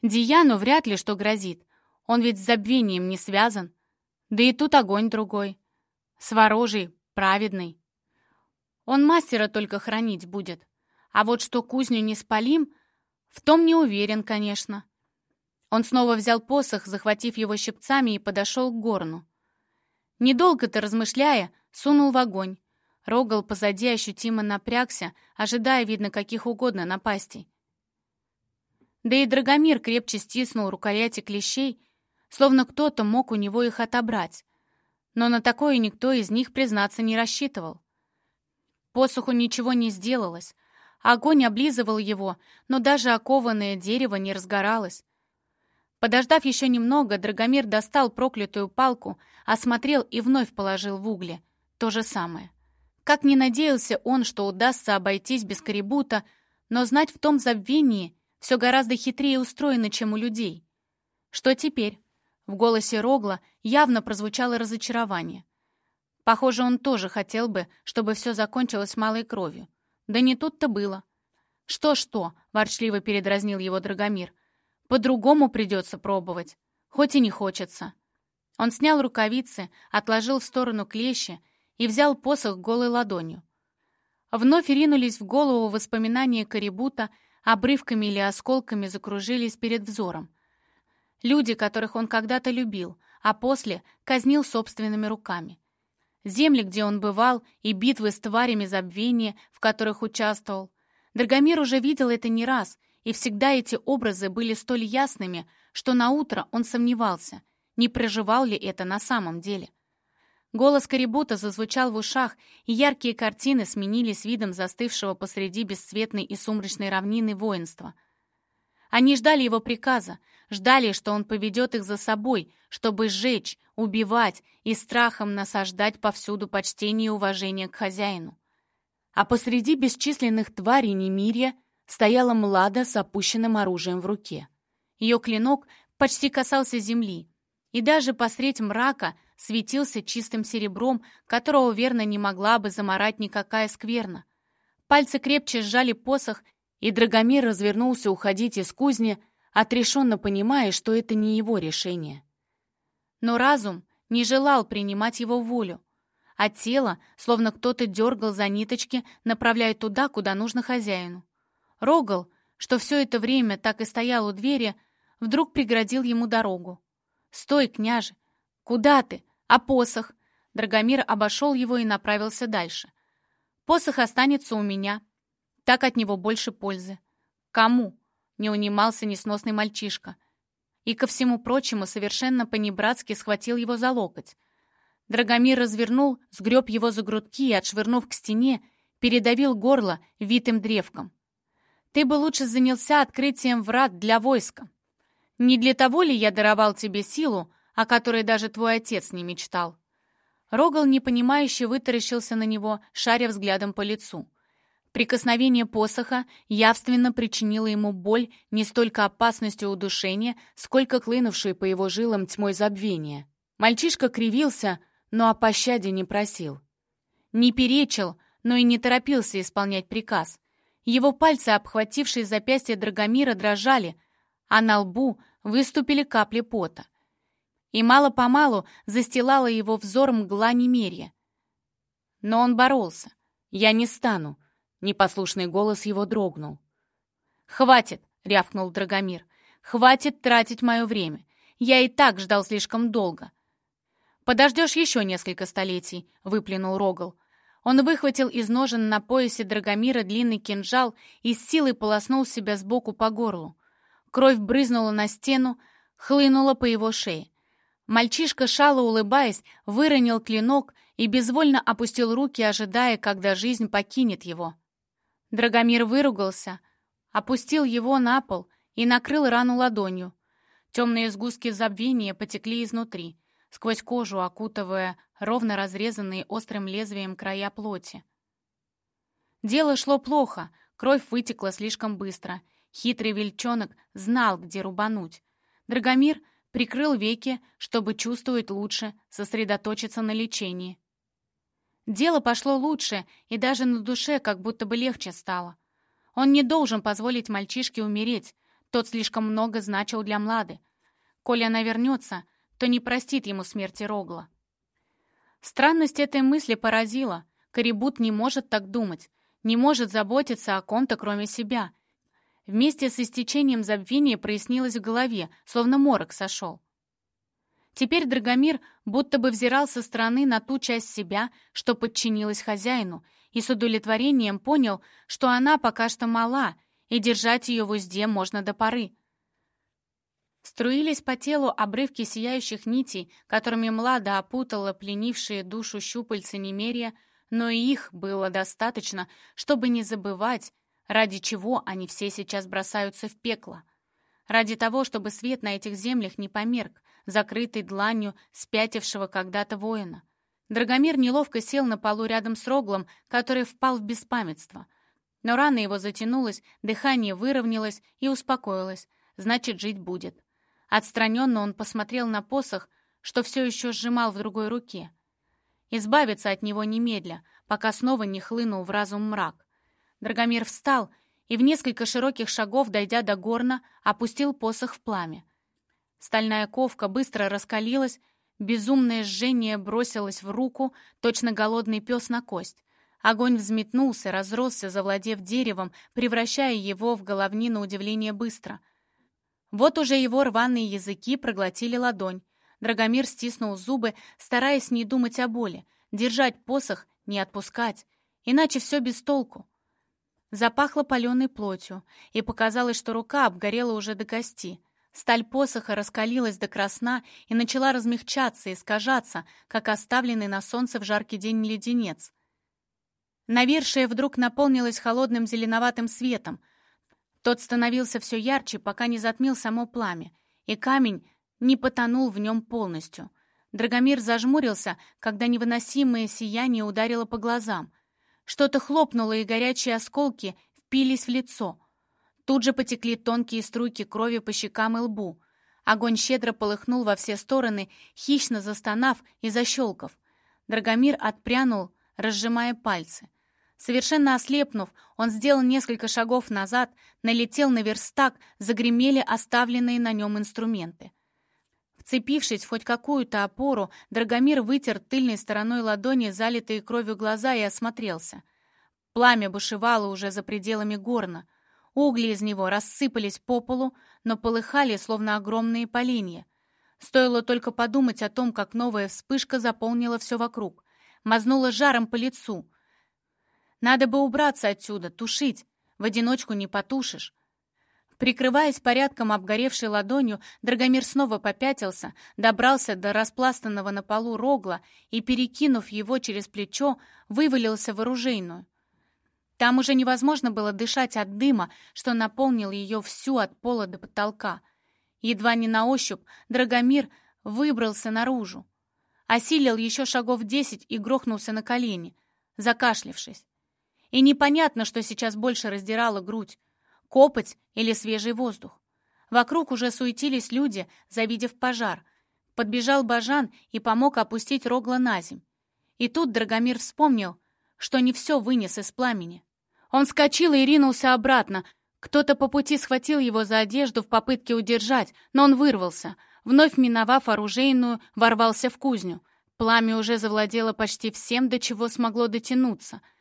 Дияну вряд ли что грозит. Он ведь с забвением не связан. Да и тут огонь другой. Сворожий, праведный. Он мастера только хранить будет. А вот что кузню не спалим, в том не уверен, конечно. Он снова взял посох, захватив его щипцами, и подошел к горну. Недолго-то размышляя, сунул в огонь. Рогал позади ощутимо напрягся, ожидая, видно, каких угодно напастей. Да и Драгомир крепче стиснул рукояти клещей, словно кто-то мог у него их отобрать. Но на такое никто из них, признаться, не рассчитывал. Посоху ничего не сделалось. Огонь облизывал его, но даже окованное дерево не разгоралось. Подождав еще немного, Драгомир достал проклятую палку, осмотрел и вновь положил в угли. То же самое. Как не надеялся он, что удастся обойтись без корибута, но знать в том забвении все гораздо хитрее устроено, чем у людей. Что теперь? В голосе Рогла явно прозвучало разочарование. Похоже, он тоже хотел бы, чтобы все закончилось малой кровью. Да не тут-то было. «Что-что?» — ворчливо передразнил его Драгомир. «По-другому придется пробовать, хоть и не хочется». Он снял рукавицы, отложил в сторону клещи и взял посох голой ладонью. Вновь ринулись в голову воспоминания Карибута, обрывками или осколками закружились перед взором. Люди, которых он когда-то любил, а после казнил собственными руками земли, где он бывал, и битвы с тварями забвения, в которых участвовал. Драгомир уже видел это не раз, и всегда эти образы были столь ясными, что на утро он сомневался, не проживал ли это на самом деле. Голос Карибута зазвучал в ушах, и яркие картины сменились видом застывшего посреди бесцветной и сумрачной равнины воинства. Они ждали его приказа, ждали, что он поведет их за собой, чтобы сжечь, убивать и страхом насаждать повсюду почтение и уважение к хозяину. А посреди бесчисленных тварей немирья стояла Млада с опущенным оружием в руке. Ее клинок почти касался земли, и даже посредь мрака светился чистым серебром, которого верно не могла бы заморать никакая скверна. Пальцы крепче сжали посох, и Драгомир развернулся уходить из кузни, отрешенно понимая, что это не его решение. Но разум не желал принимать его волю, а тело, словно кто-то дергал за ниточки, направляя туда, куда нужно хозяину. Рогал, что все это время так и стоял у двери, вдруг преградил ему дорогу. «Стой, княже! Куда ты? А посох?» Драгомир обошел его и направился дальше. «Посох останется у меня. Так от него больше пользы». «Кому?» не унимался несносный мальчишка. И, ко всему прочему, совершенно понебратски схватил его за локоть. Драгомир развернул, сгреб его за грудки и, отшвырнув к стене, передавил горло витым древком. «Ты бы лучше занялся открытием врат для войска. Не для того ли я даровал тебе силу, о которой даже твой отец не мечтал?» Рогал непонимающе вытаращился на него, шаря взглядом по лицу. Прикосновение посоха явственно причинило ему боль не столько опасностью удушения, сколько клынувшей по его жилам тьмой забвения. Мальчишка кривился, но о пощаде не просил. Не перечил, но и не торопился исполнять приказ. Его пальцы, обхватившие запястье Драгомира, дрожали, а на лбу выступили капли пота. И мало-помалу застилала его взор мгла немерья. Но он боролся. «Я не стану», Непослушный голос его дрогнул. «Хватит!» — рявкнул Драгомир. «Хватит тратить мое время. Я и так ждал слишком долго». «Подождешь еще несколько столетий», — выплюнул Рогал. Он выхватил из ножен на поясе Драгомира длинный кинжал и с силой полоснул себя сбоку по горлу. Кровь брызнула на стену, хлынула по его шее. Мальчишка, шало улыбаясь, выронил клинок и безвольно опустил руки, ожидая, когда жизнь покинет его. Драгомир выругался, опустил его на пол и накрыл рану ладонью. Темные сгустки забвения потекли изнутри, сквозь кожу окутывая ровно разрезанные острым лезвием края плоти. Дело шло плохо, кровь вытекла слишком быстро. Хитрый вельчонок знал, где рубануть. Драгомир прикрыл веки, чтобы чувствовать лучше, сосредоточиться на лечении. Дело пошло лучше, и даже на душе как будто бы легче стало. Он не должен позволить мальчишке умереть, тот слишком много значил для Млады. Коли она вернется, то не простит ему смерти Рогла. Странность этой мысли поразила. Карибут не может так думать, не может заботиться о ком-то, кроме себя. Вместе с истечением забвения прояснилось в голове, словно морок сошел. Теперь Драгомир будто бы взирал со стороны на ту часть себя, что подчинилась хозяину, и с удовлетворением понял, что она пока что мала, и держать ее в узде можно до поры. Струились по телу обрывки сияющих нитей, которыми Млада опутала пленившие душу щупальца немерия, но и их было достаточно, чтобы не забывать, ради чего они все сейчас бросаются в пекло. Ради того, чтобы свет на этих землях не померк, закрытый дланью спятившего когда-то воина. Драгомир неловко сел на полу рядом с Роглом, который впал в беспамятство. Но рана его затянулась, дыхание выровнялось и успокоилось, значит, жить будет. Отстраненно он посмотрел на посох, что все еще сжимал в другой руке. Избавиться от него немедля, пока снова не хлынул в разум мрак. Драгомир встал и в несколько широких шагов, дойдя до горна, опустил посох в пламя. Стальная ковка быстро раскалилась, безумное жжение бросилось в руку, точно голодный пес на кость. Огонь взметнулся, разросся, завладев деревом, превращая его в головни на удивление быстро — вот уже его рваные языки проглотили ладонь. Драгомир стиснул зубы, стараясь не думать о боли, держать посох, не отпускать, иначе все без толку. Запахло паленой плотью, и показалось, что рука обгорела уже до кости. Сталь посоха раскалилась до красна и начала размягчаться, искажаться, как оставленный на солнце в жаркий день леденец. Навершие вдруг наполнилось холодным зеленоватым светом — тот становился все ярче, пока не затмил само пламя, и камень не потонул в нем полностью. Драгомир зажмурился, когда невыносимое сияние ударило по глазам. Что-то хлопнуло, и горячие осколки впились в лицо. Тут же потекли тонкие струйки крови по щекам и лбу. Огонь щедро полыхнул во все стороны, хищно застонав и защелкав. Драгомир отпрянул, разжимая пальцы. Совершенно ослепнув, он сделал несколько шагов назад, налетел на верстак, загремели оставленные на нем инструменты. Вцепившись в хоть какую-то опору, Драгомир вытер тыльной стороной ладони залитые кровью глаза и осмотрелся. Пламя бушевало уже за пределами горна. Угли из него рассыпались по полу, но полыхали, словно огромные поленья. Стоило только подумать о том, как новая вспышка заполнила все вокруг. Мазнула жаром по лицу. Надо бы убраться отсюда, тушить. В одиночку не потушишь. Прикрываясь порядком обгоревшей ладонью, Драгомир снова попятился, добрался до распластанного на полу рогла и, перекинув его через плечо, вывалился в оружейную. Там уже невозможно было дышать от дыма, что наполнил ее всю от пола до потолка. Едва не на ощупь Драгомир выбрался наружу. Осилил еще шагов десять и грохнулся на колени, закашлившись. И непонятно, что сейчас больше раздирало грудь — копоть или свежий воздух. Вокруг уже суетились люди, завидев пожар. Подбежал Бажан и помог опустить Рогла на земь. И тут Драгомир вспомнил, что не все вынес из пламени. Он вскочил и ринулся обратно. Кто-то по пути схватил его за одежду в попытке удержать, но он вырвался. Вновь миновав оружейную, ворвался в кузню. Пламя уже завладело почти всем, до чего смогло дотянуться —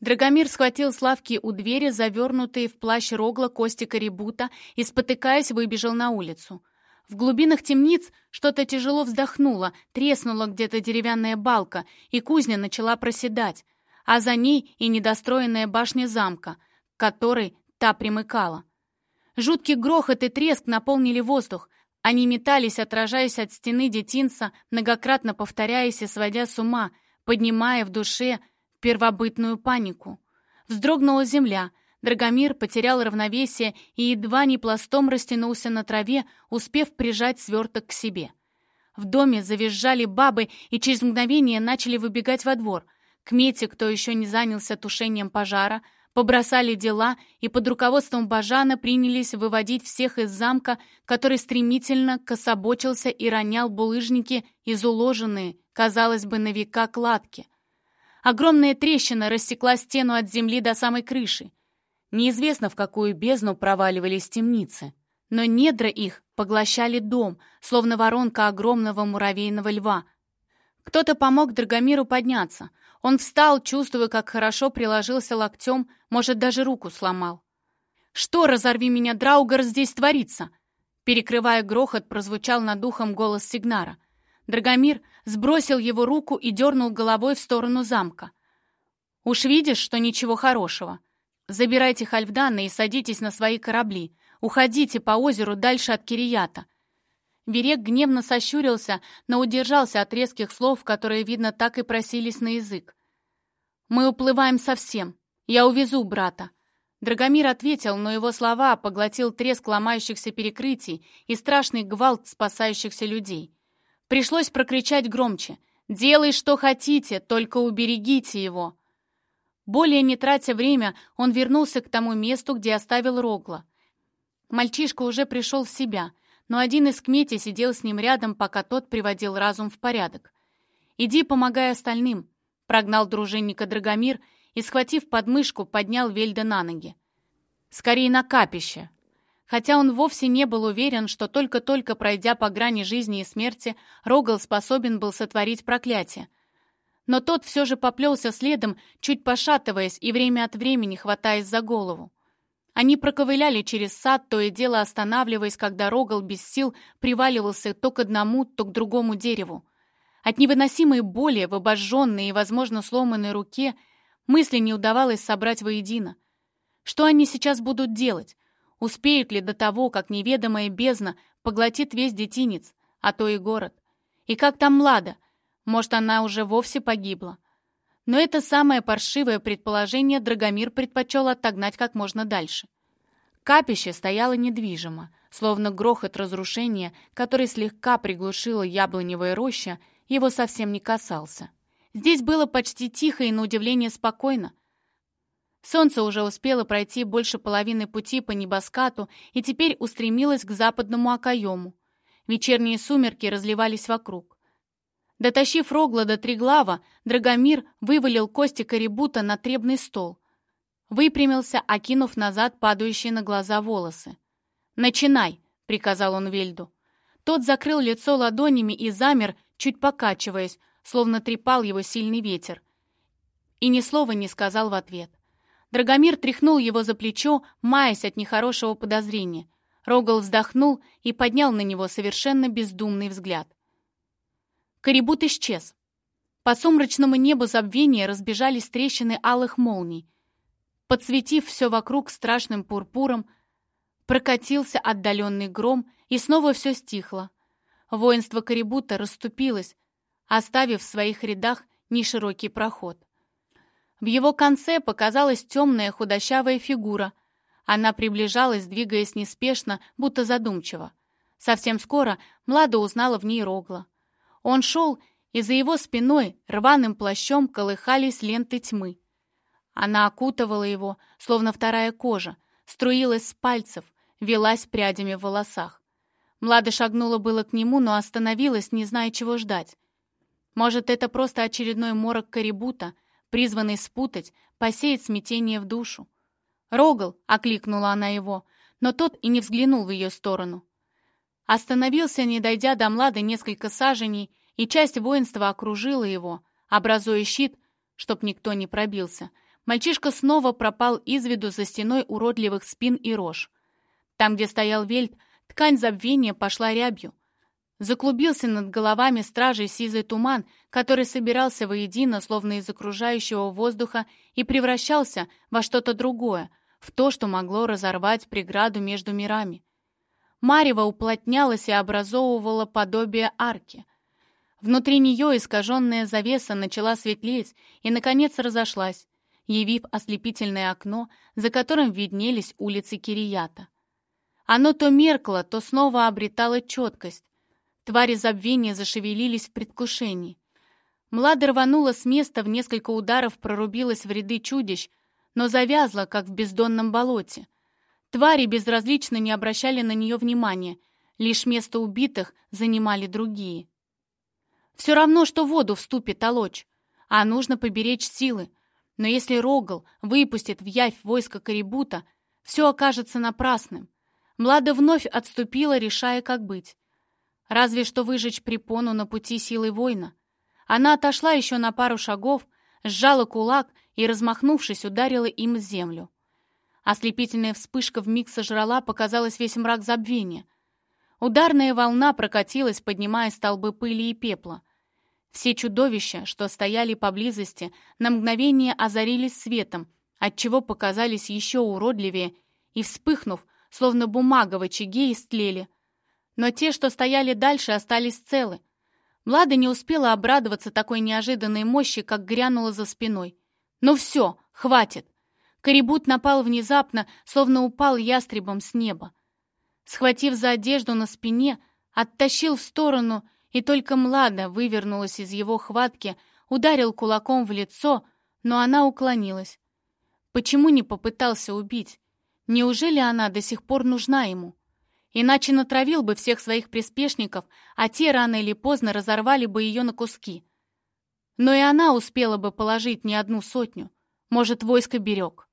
Драгомир схватил с лавки у двери завернутые в плащ рогла кости корибута и, спотыкаясь, выбежал на улицу. В глубинах темниц что-то тяжело вздохнуло, треснула где-то деревянная балка, и кузня начала проседать, а за ней и недостроенная башня замка, к которой та примыкала. Жуткий грохот и треск наполнили воздух. Они метались, отражаясь от стены детинца, многократно повторяясь и сводя с ума, поднимая в душе первобытную панику. Вздрогнула земля, Драгомир потерял равновесие и едва не пластом растянулся на траве, успев прижать сверток к себе. В доме завизжали бабы и через мгновение начали выбегать во двор. К Мете, кто еще не занялся тушением пожара, побросали дела и под руководством Бажана принялись выводить всех из замка, который стремительно кособочился и ронял булыжники из уложенные, казалось бы, на века кладки. Огромная трещина рассекла стену от земли до самой крыши. Неизвестно, в какую бездну проваливались темницы, но недра их поглощали дом, словно воронка огромного муравейного льва. Кто-то помог Драгомиру подняться. Он встал, чувствуя, как хорошо приложился локтем, может, даже руку сломал. «Что, разорви меня, Драугар, здесь творится?» Перекрывая грохот, прозвучал над ухом голос Сигнара. Драгомир сбросил его руку и дернул головой в сторону замка. «Уж видишь, что ничего хорошего. Забирайте Хальфдана и садитесь на свои корабли. Уходите по озеру дальше от Кирията». Верек гневно сощурился, но удержался от резких слов, которые, видно, так и просились на язык. «Мы уплываем совсем. Я увезу брата». Драгомир ответил, но его слова поглотил треск ломающихся перекрытий и страшный гвалт спасающихся людей. Пришлось прокричать громче. «Делай, что хотите, только уберегите его!» Более не тратя время, он вернулся к тому месту, где оставил Рогла. Мальчишка уже пришел в себя, но один из кмети сидел с ним рядом, пока тот приводил разум в порядок. «Иди, помогай остальным», — прогнал дружинника Драгомир и, схватив подмышку, поднял Вельда на ноги. «Скорее на капище!» Хотя он вовсе не был уверен, что только-только пройдя по грани жизни и смерти, Рогал способен был сотворить проклятие — но тот все же поплелся следом, чуть пошатываясь и время от времени хватаясь за голову. Они проковыляли через сад, то и дело останавливаясь, когда Рогал без сил приваливался то к одному, то к другому дереву. От невыносимой боли в обожженной и, возможно, сломанной руке мысли не удавалось собрать воедино. Что они сейчас будут делать? Успеют ли до того, как неведомая бездна поглотит весь детинец, а то и город? И как там Млада? Может, она уже вовсе погибла. Но это самое паршивое предположение Драгомир предпочел отогнать как можно дальше. Капище стояло недвижимо, словно грохот разрушения, который слегка приглушила яблоневая роща, его совсем не касался. Здесь было почти тихо и, на удивление, спокойно. Солнце уже успело пройти больше половины пути по небоскату и теперь устремилось к западному окоему. Вечерние сумерки разливались вокруг. Дотащив Рогла до Триглава, Драгомир вывалил кости корибута на требный стол. Выпрямился, окинув назад падающие на глаза волосы. «Начинай!» — приказал он Вельду. Тот закрыл лицо ладонями и замер, чуть покачиваясь, словно трепал его сильный ветер. И ни слова не сказал в ответ. Драгомир тряхнул его за плечо, маясь от нехорошего подозрения. Рогал вздохнул и поднял на него совершенно бездумный взгляд. Корибут исчез. По сумрачному небу забвения разбежались трещины алых молний. Подсветив все вокруг страшным пурпуром, прокатился отдаленный гром, и снова все стихло. Воинство Корибута расступилось, оставив в своих рядах неширокий проход. В его конце показалась темная худощавая фигура. Она приближалась, двигаясь неспешно, будто задумчиво. Совсем скоро Млада узнала в ней Рогла. Он шел, и за его спиной рваным плащом колыхались ленты тьмы. Она окутывала его, словно вторая кожа, струилась с пальцев, велась прядями в волосах. Млада шагнула было к нему, но остановилась, не зная, чего ждать. Может, это просто очередной морок корибута, призванный спутать, посеять смятение в душу. «Рогал!» — окликнула она его, но тот и не взглянул в ее сторону. Остановился, не дойдя до Млады несколько саженей, и часть воинства окружила его, образуя щит, чтоб никто не пробился. Мальчишка снова пропал из виду за стеной уродливых спин и рож. Там, где стоял Вельт, ткань забвения пошла рябью. Заклубился над головами стражей сизый туман, который собирался воедино, словно из окружающего воздуха, и превращался во что-то другое, в то, что могло разорвать преграду между мирами. Марево уплотнялась и образовывала подобие арки. Внутри нее искаженная завеса начала светлеть и, наконец, разошлась, явив ослепительное окно, за которым виднелись улицы Кирията. Оно то меркло, то снова обретало четкость. Твари забвения зашевелились в предвкушении. Млада рванула с места, в несколько ударов прорубилась в ряды чудищ, но завязла, как в бездонном болоте — Твари безразлично не обращали на нее внимания, лишь место убитых занимали другие. Все равно, что воду вступит толочь, а нужно поберечь силы. Но если Рогал выпустит в явь войско Карибута, все окажется напрасным. Млада вновь отступила, решая, как быть. Разве что выжечь препону на пути силы воина. Она отошла еще на пару шагов, сжала кулак и, размахнувшись, ударила им в землю. Ослепительная вспышка вмиг сожрала, показалось весь мрак забвения. Ударная волна прокатилась, поднимая столбы пыли и пепла. Все чудовища, что стояли поблизости, на мгновение озарились светом, отчего показались еще уродливее, и, вспыхнув, словно бумага в очаге, истлели. Но те, что стояли дальше, остались целы. Влада не успела обрадоваться такой неожиданной мощи, как грянула за спиной. «Ну все, хватит!» Корибут напал внезапно, словно упал ястребом с неба. Схватив за одежду на спине, оттащил в сторону, и только Млада вывернулась из его хватки, ударил кулаком в лицо, но она уклонилась. Почему не попытался убить? Неужели она до сих пор нужна ему? Иначе натравил бы всех своих приспешников, а те рано или поздно разорвали бы ее на куски. Но и она успела бы положить не одну сотню. Может, войско берег.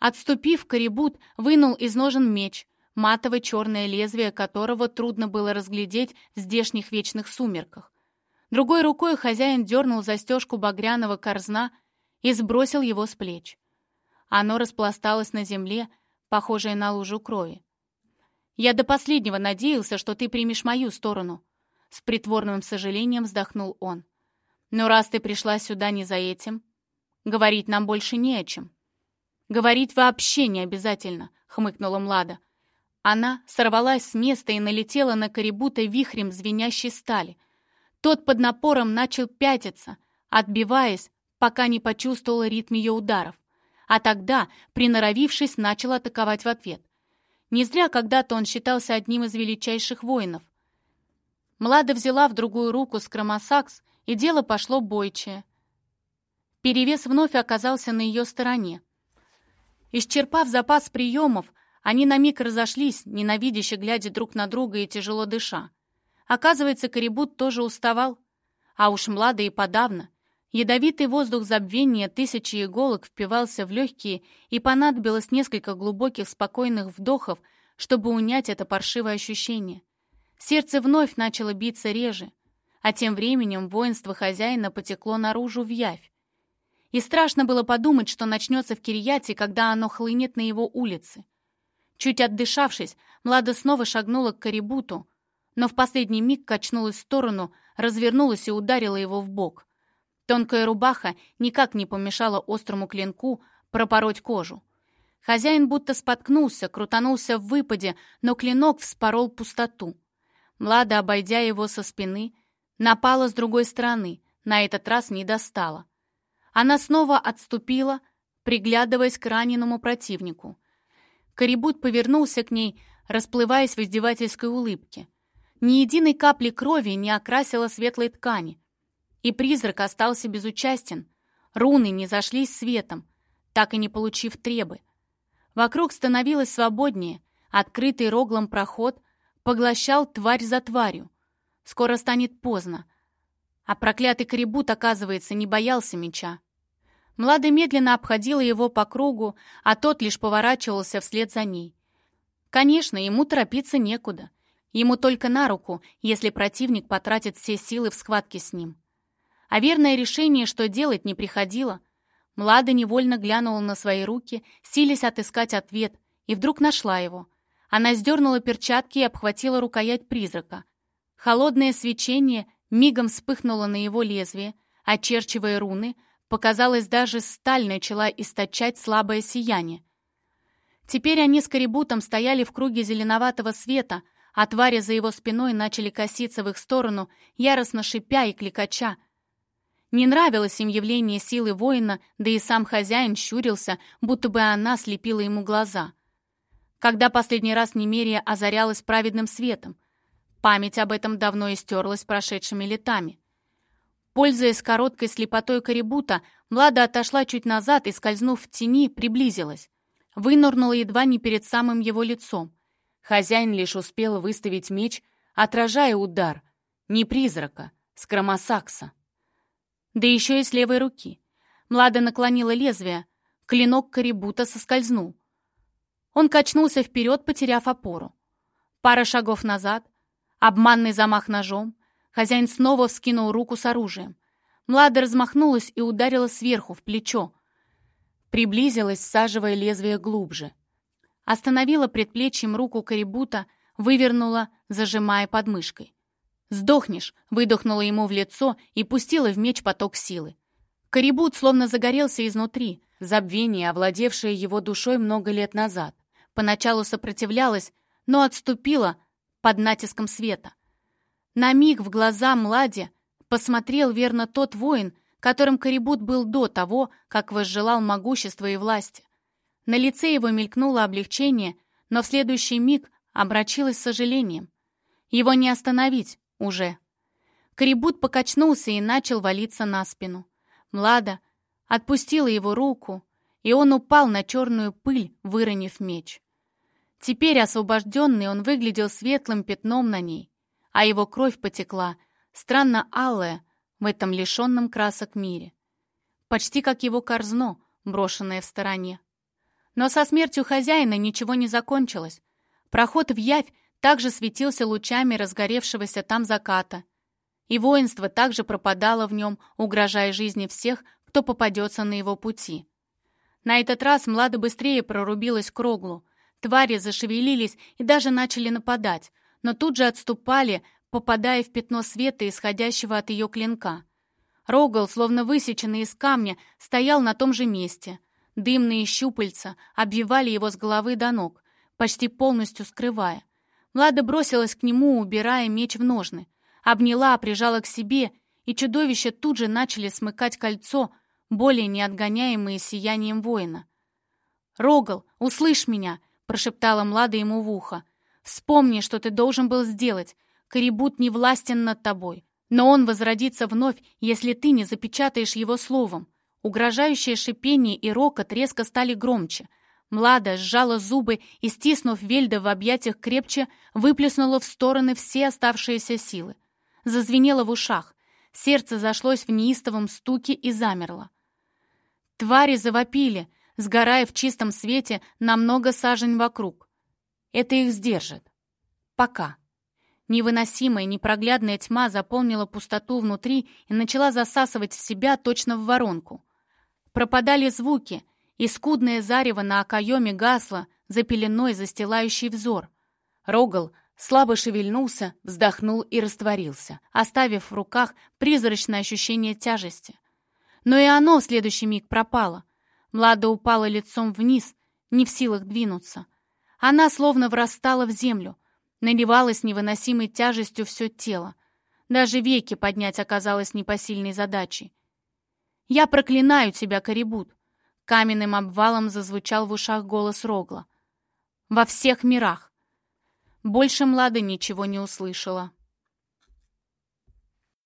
Отступив, Корибут вынул из ножен меч, матовое черное лезвие которого трудно было разглядеть в здешних вечных сумерках. Другой рукой хозяин дернул застежку багряного корзна и сбросил его с плеч. Оно распласталось на земле, похожее на лужу крови. «Я до последнего надеялся, что ты примешь мою сторону», — с притворным сожалением вздохнул он. «Но раз ты пришла сюда не за этим, говорить нам больше не о чем». «Говорить вообще не обязательно», — хмыкнула Млада. Она сорвалась с места и налетела на Корибута вихрем звенящей стали. Тот под напором начал пятиться, отбиваясь, пока не почувствовал ритм ее ударов. А тогда, приноровившись, начал атаковать в ответ. Не зря когда-то он считался одним из величайших воинов. Млада взяла в другую руку скромосакс, и дело пошло бойчее. Перевес вновь оказался на ее стороне. Исчерпав запас приемов, они на миг разошлись, ненавидяще глядя друг на друга и тяжело дыша. Оказывается, Корибут тоже уставал. А уж Млада и подавно. Ядовитый воздух забвения тысячи иголок впивался в легкие, и понадобилось несколько глубоких спокойных вдохов, чтобы унять это паршивое ощущение. Сердце вновь начало биться реже, а тем временем воинство хозяина потекло наружу в явь. И страшно было подумать, что начнется в Кирияте, когда оно хлынет на его улицы. Чуть отдышавшись, Млада снова шагнула к Карибуту, но в последний миг качнулась в сторону, развернулась и ударила его в бок. Тонкая рубаха никак не помешала острому клинку пропороть кожу. Хозяин будто споткнулся, крутанулся в выпаде, но клинок вспорол пустоту. Млада, обойдя его со спины, напала с другой стороны, на этот раз не достала. Она снова отступила, приглядываясь к раненому противнику — Корибут повернулся к ней, расплываясь в издевательской улыбке. Ни единой капли крови не окрасила светлой ткани. И призрак остался безучастен. Руны не зашлись светом, так и не получив требы. Вокруг становилось свободнее, открытый роглом проход поглощал тварь за тварью. Скоро станет поздно. А проклятый корибут, оказывается, не боялся меча. Млада медленно обходила его по кругу, а тот лишь поворачивался вслед за ней. Конечно, ему торопиться некуда. Ему только на руку, если противник потратит все силы в схватке с ним. А верное решение, что делать, не приходило. Млада невольно глянула на свои руки, силясь отыскать ответ, и вдруг нашла его. Она сдернула перчатки и обхватила рукоять призрака. Холодное свечение мигом вспыхнуло на его лезвие, очерчивая руны — Показалось, даже сталь начала источать слабое сияние. Теперь они с Корибутом стояли в круге зеленоватого света, а твари за его спиной начали коситься в их сторону, яростно шипя и кликача. Не нравилось им явление силы воина, да и сам хозяин щурился, будто бы она слепила ему глаза. Когда последний раз Немерия озарялась праведным светом? Память об этом давно истерлась прошедшими летами. Пользуясь короткой слепотой корибута, Влада отошла чуть назад и, скользнув в тени, приблизилась. Вынырнула едва не перед самым его лицом. Хозяин лишь успел выставить меч, отражая удар. Не призрака, скромосакса. Да еще и с левой руки. Млада наклонила лезвие. Клинок корибута соскользнул. Он качнулся вперед, потеряв опору. Пара шагов назад, обманный замах ножом, хозяин снова вскинул руку с оружием. Млада размахнулась и ударила сверху, в плечо. Приблизилась, саживая лезвие глубже. Остановила предплечьем руку Карибута, вывернула, зажимая подмышкой. «Сдохнешь!» — выдохнула ему в лицо и пустила в меч поток силы. Карибут словно загорелся изнутри, забвение, овладевшее его душой много лет назад. Поначалу сопротивлялась, но отступила под натиском света. На миг в глаза Младе посмотрел верно тот воин, которым Карибут был до того, как возжелал могущества и власти. На лице его мелькнуло облегчение, но в следующий миг обрачилось сожалением. Его не остановить уже. Карибут покачнулся и начал валиться на спину. Млада отпустила его руку, и он упал на черную пыль, выронив меч. Теперь, освобожденный, он выглядел светлым пятном на ней, а его кровь потекла, странно алая, в этом лишенном красок мире. Почти как его корзно, брошенное в стороне. Но со смертью хозяина ничего не закончилось. Проход в явь также светился лучами разгоревшегося там заката, и воинство также пропадало в нем, угрожая жизни всех, кто попадется на его пути. На этот раз Млада быстрее прорубилась к Роглу. Твари зашевелились и даже начали нападать, но тут же отступали, попадая в пятно света, исходящего от ее клинка. Рогал, словно высеченный из камня, стоял на том же месте. Дымные щупальца обвивали его с головы до ног, почти полностью скрывая. Млада бросилась к нему, убирая меч в ножны. Обняла, прижала к себе, и чудовища тут же начали смыкать кольцо, более неотгоняемые сиянием воина. «Рогал, услышь меня!» — прошептала Млада ему в ухо. «Вспомни, что ты должен был сделать. Корибут не властен над тобой, но он возродится вновь, если ты не запечатаешь его словом». Угрожающее шипение и рокот резко стали громче. Млада сжала зубы и, стиснув Вельда в объятиях крепче, выплеснула в стороны все оставшиеся силы. Зазвенело в ушах. Сердце зашлось в неистовом стуке и замерло. Твари завопили, сгорая в чистом свете на много сажень вокруг. Это их сдержит. Пока. Невыносимая, непроглядная тьма заполнила пустоту внутри и начала засасывать в себя точно в воронку. Пропадали звуки, и скудное зарево на окоеме гасло за пеленой, застилающий взор. Рогал слабо шевельнулся, вздохнул и растворился, оставив в руках призрачное ощущение тяжести. Но и оно в следующий миг пропало. Млада упала лицом вниз, не в силах двинуться. Она словно врастала в землю, наливалась невыносимой тяжестью все тело. Даже веки поднять оказалось непосильной задачей. «Я проклинаю тебя, Карибут!» Каменным обвалом зазвучал в ушах голос Рогла. «Во всех мирах!» Больше Млада ничего не услышала.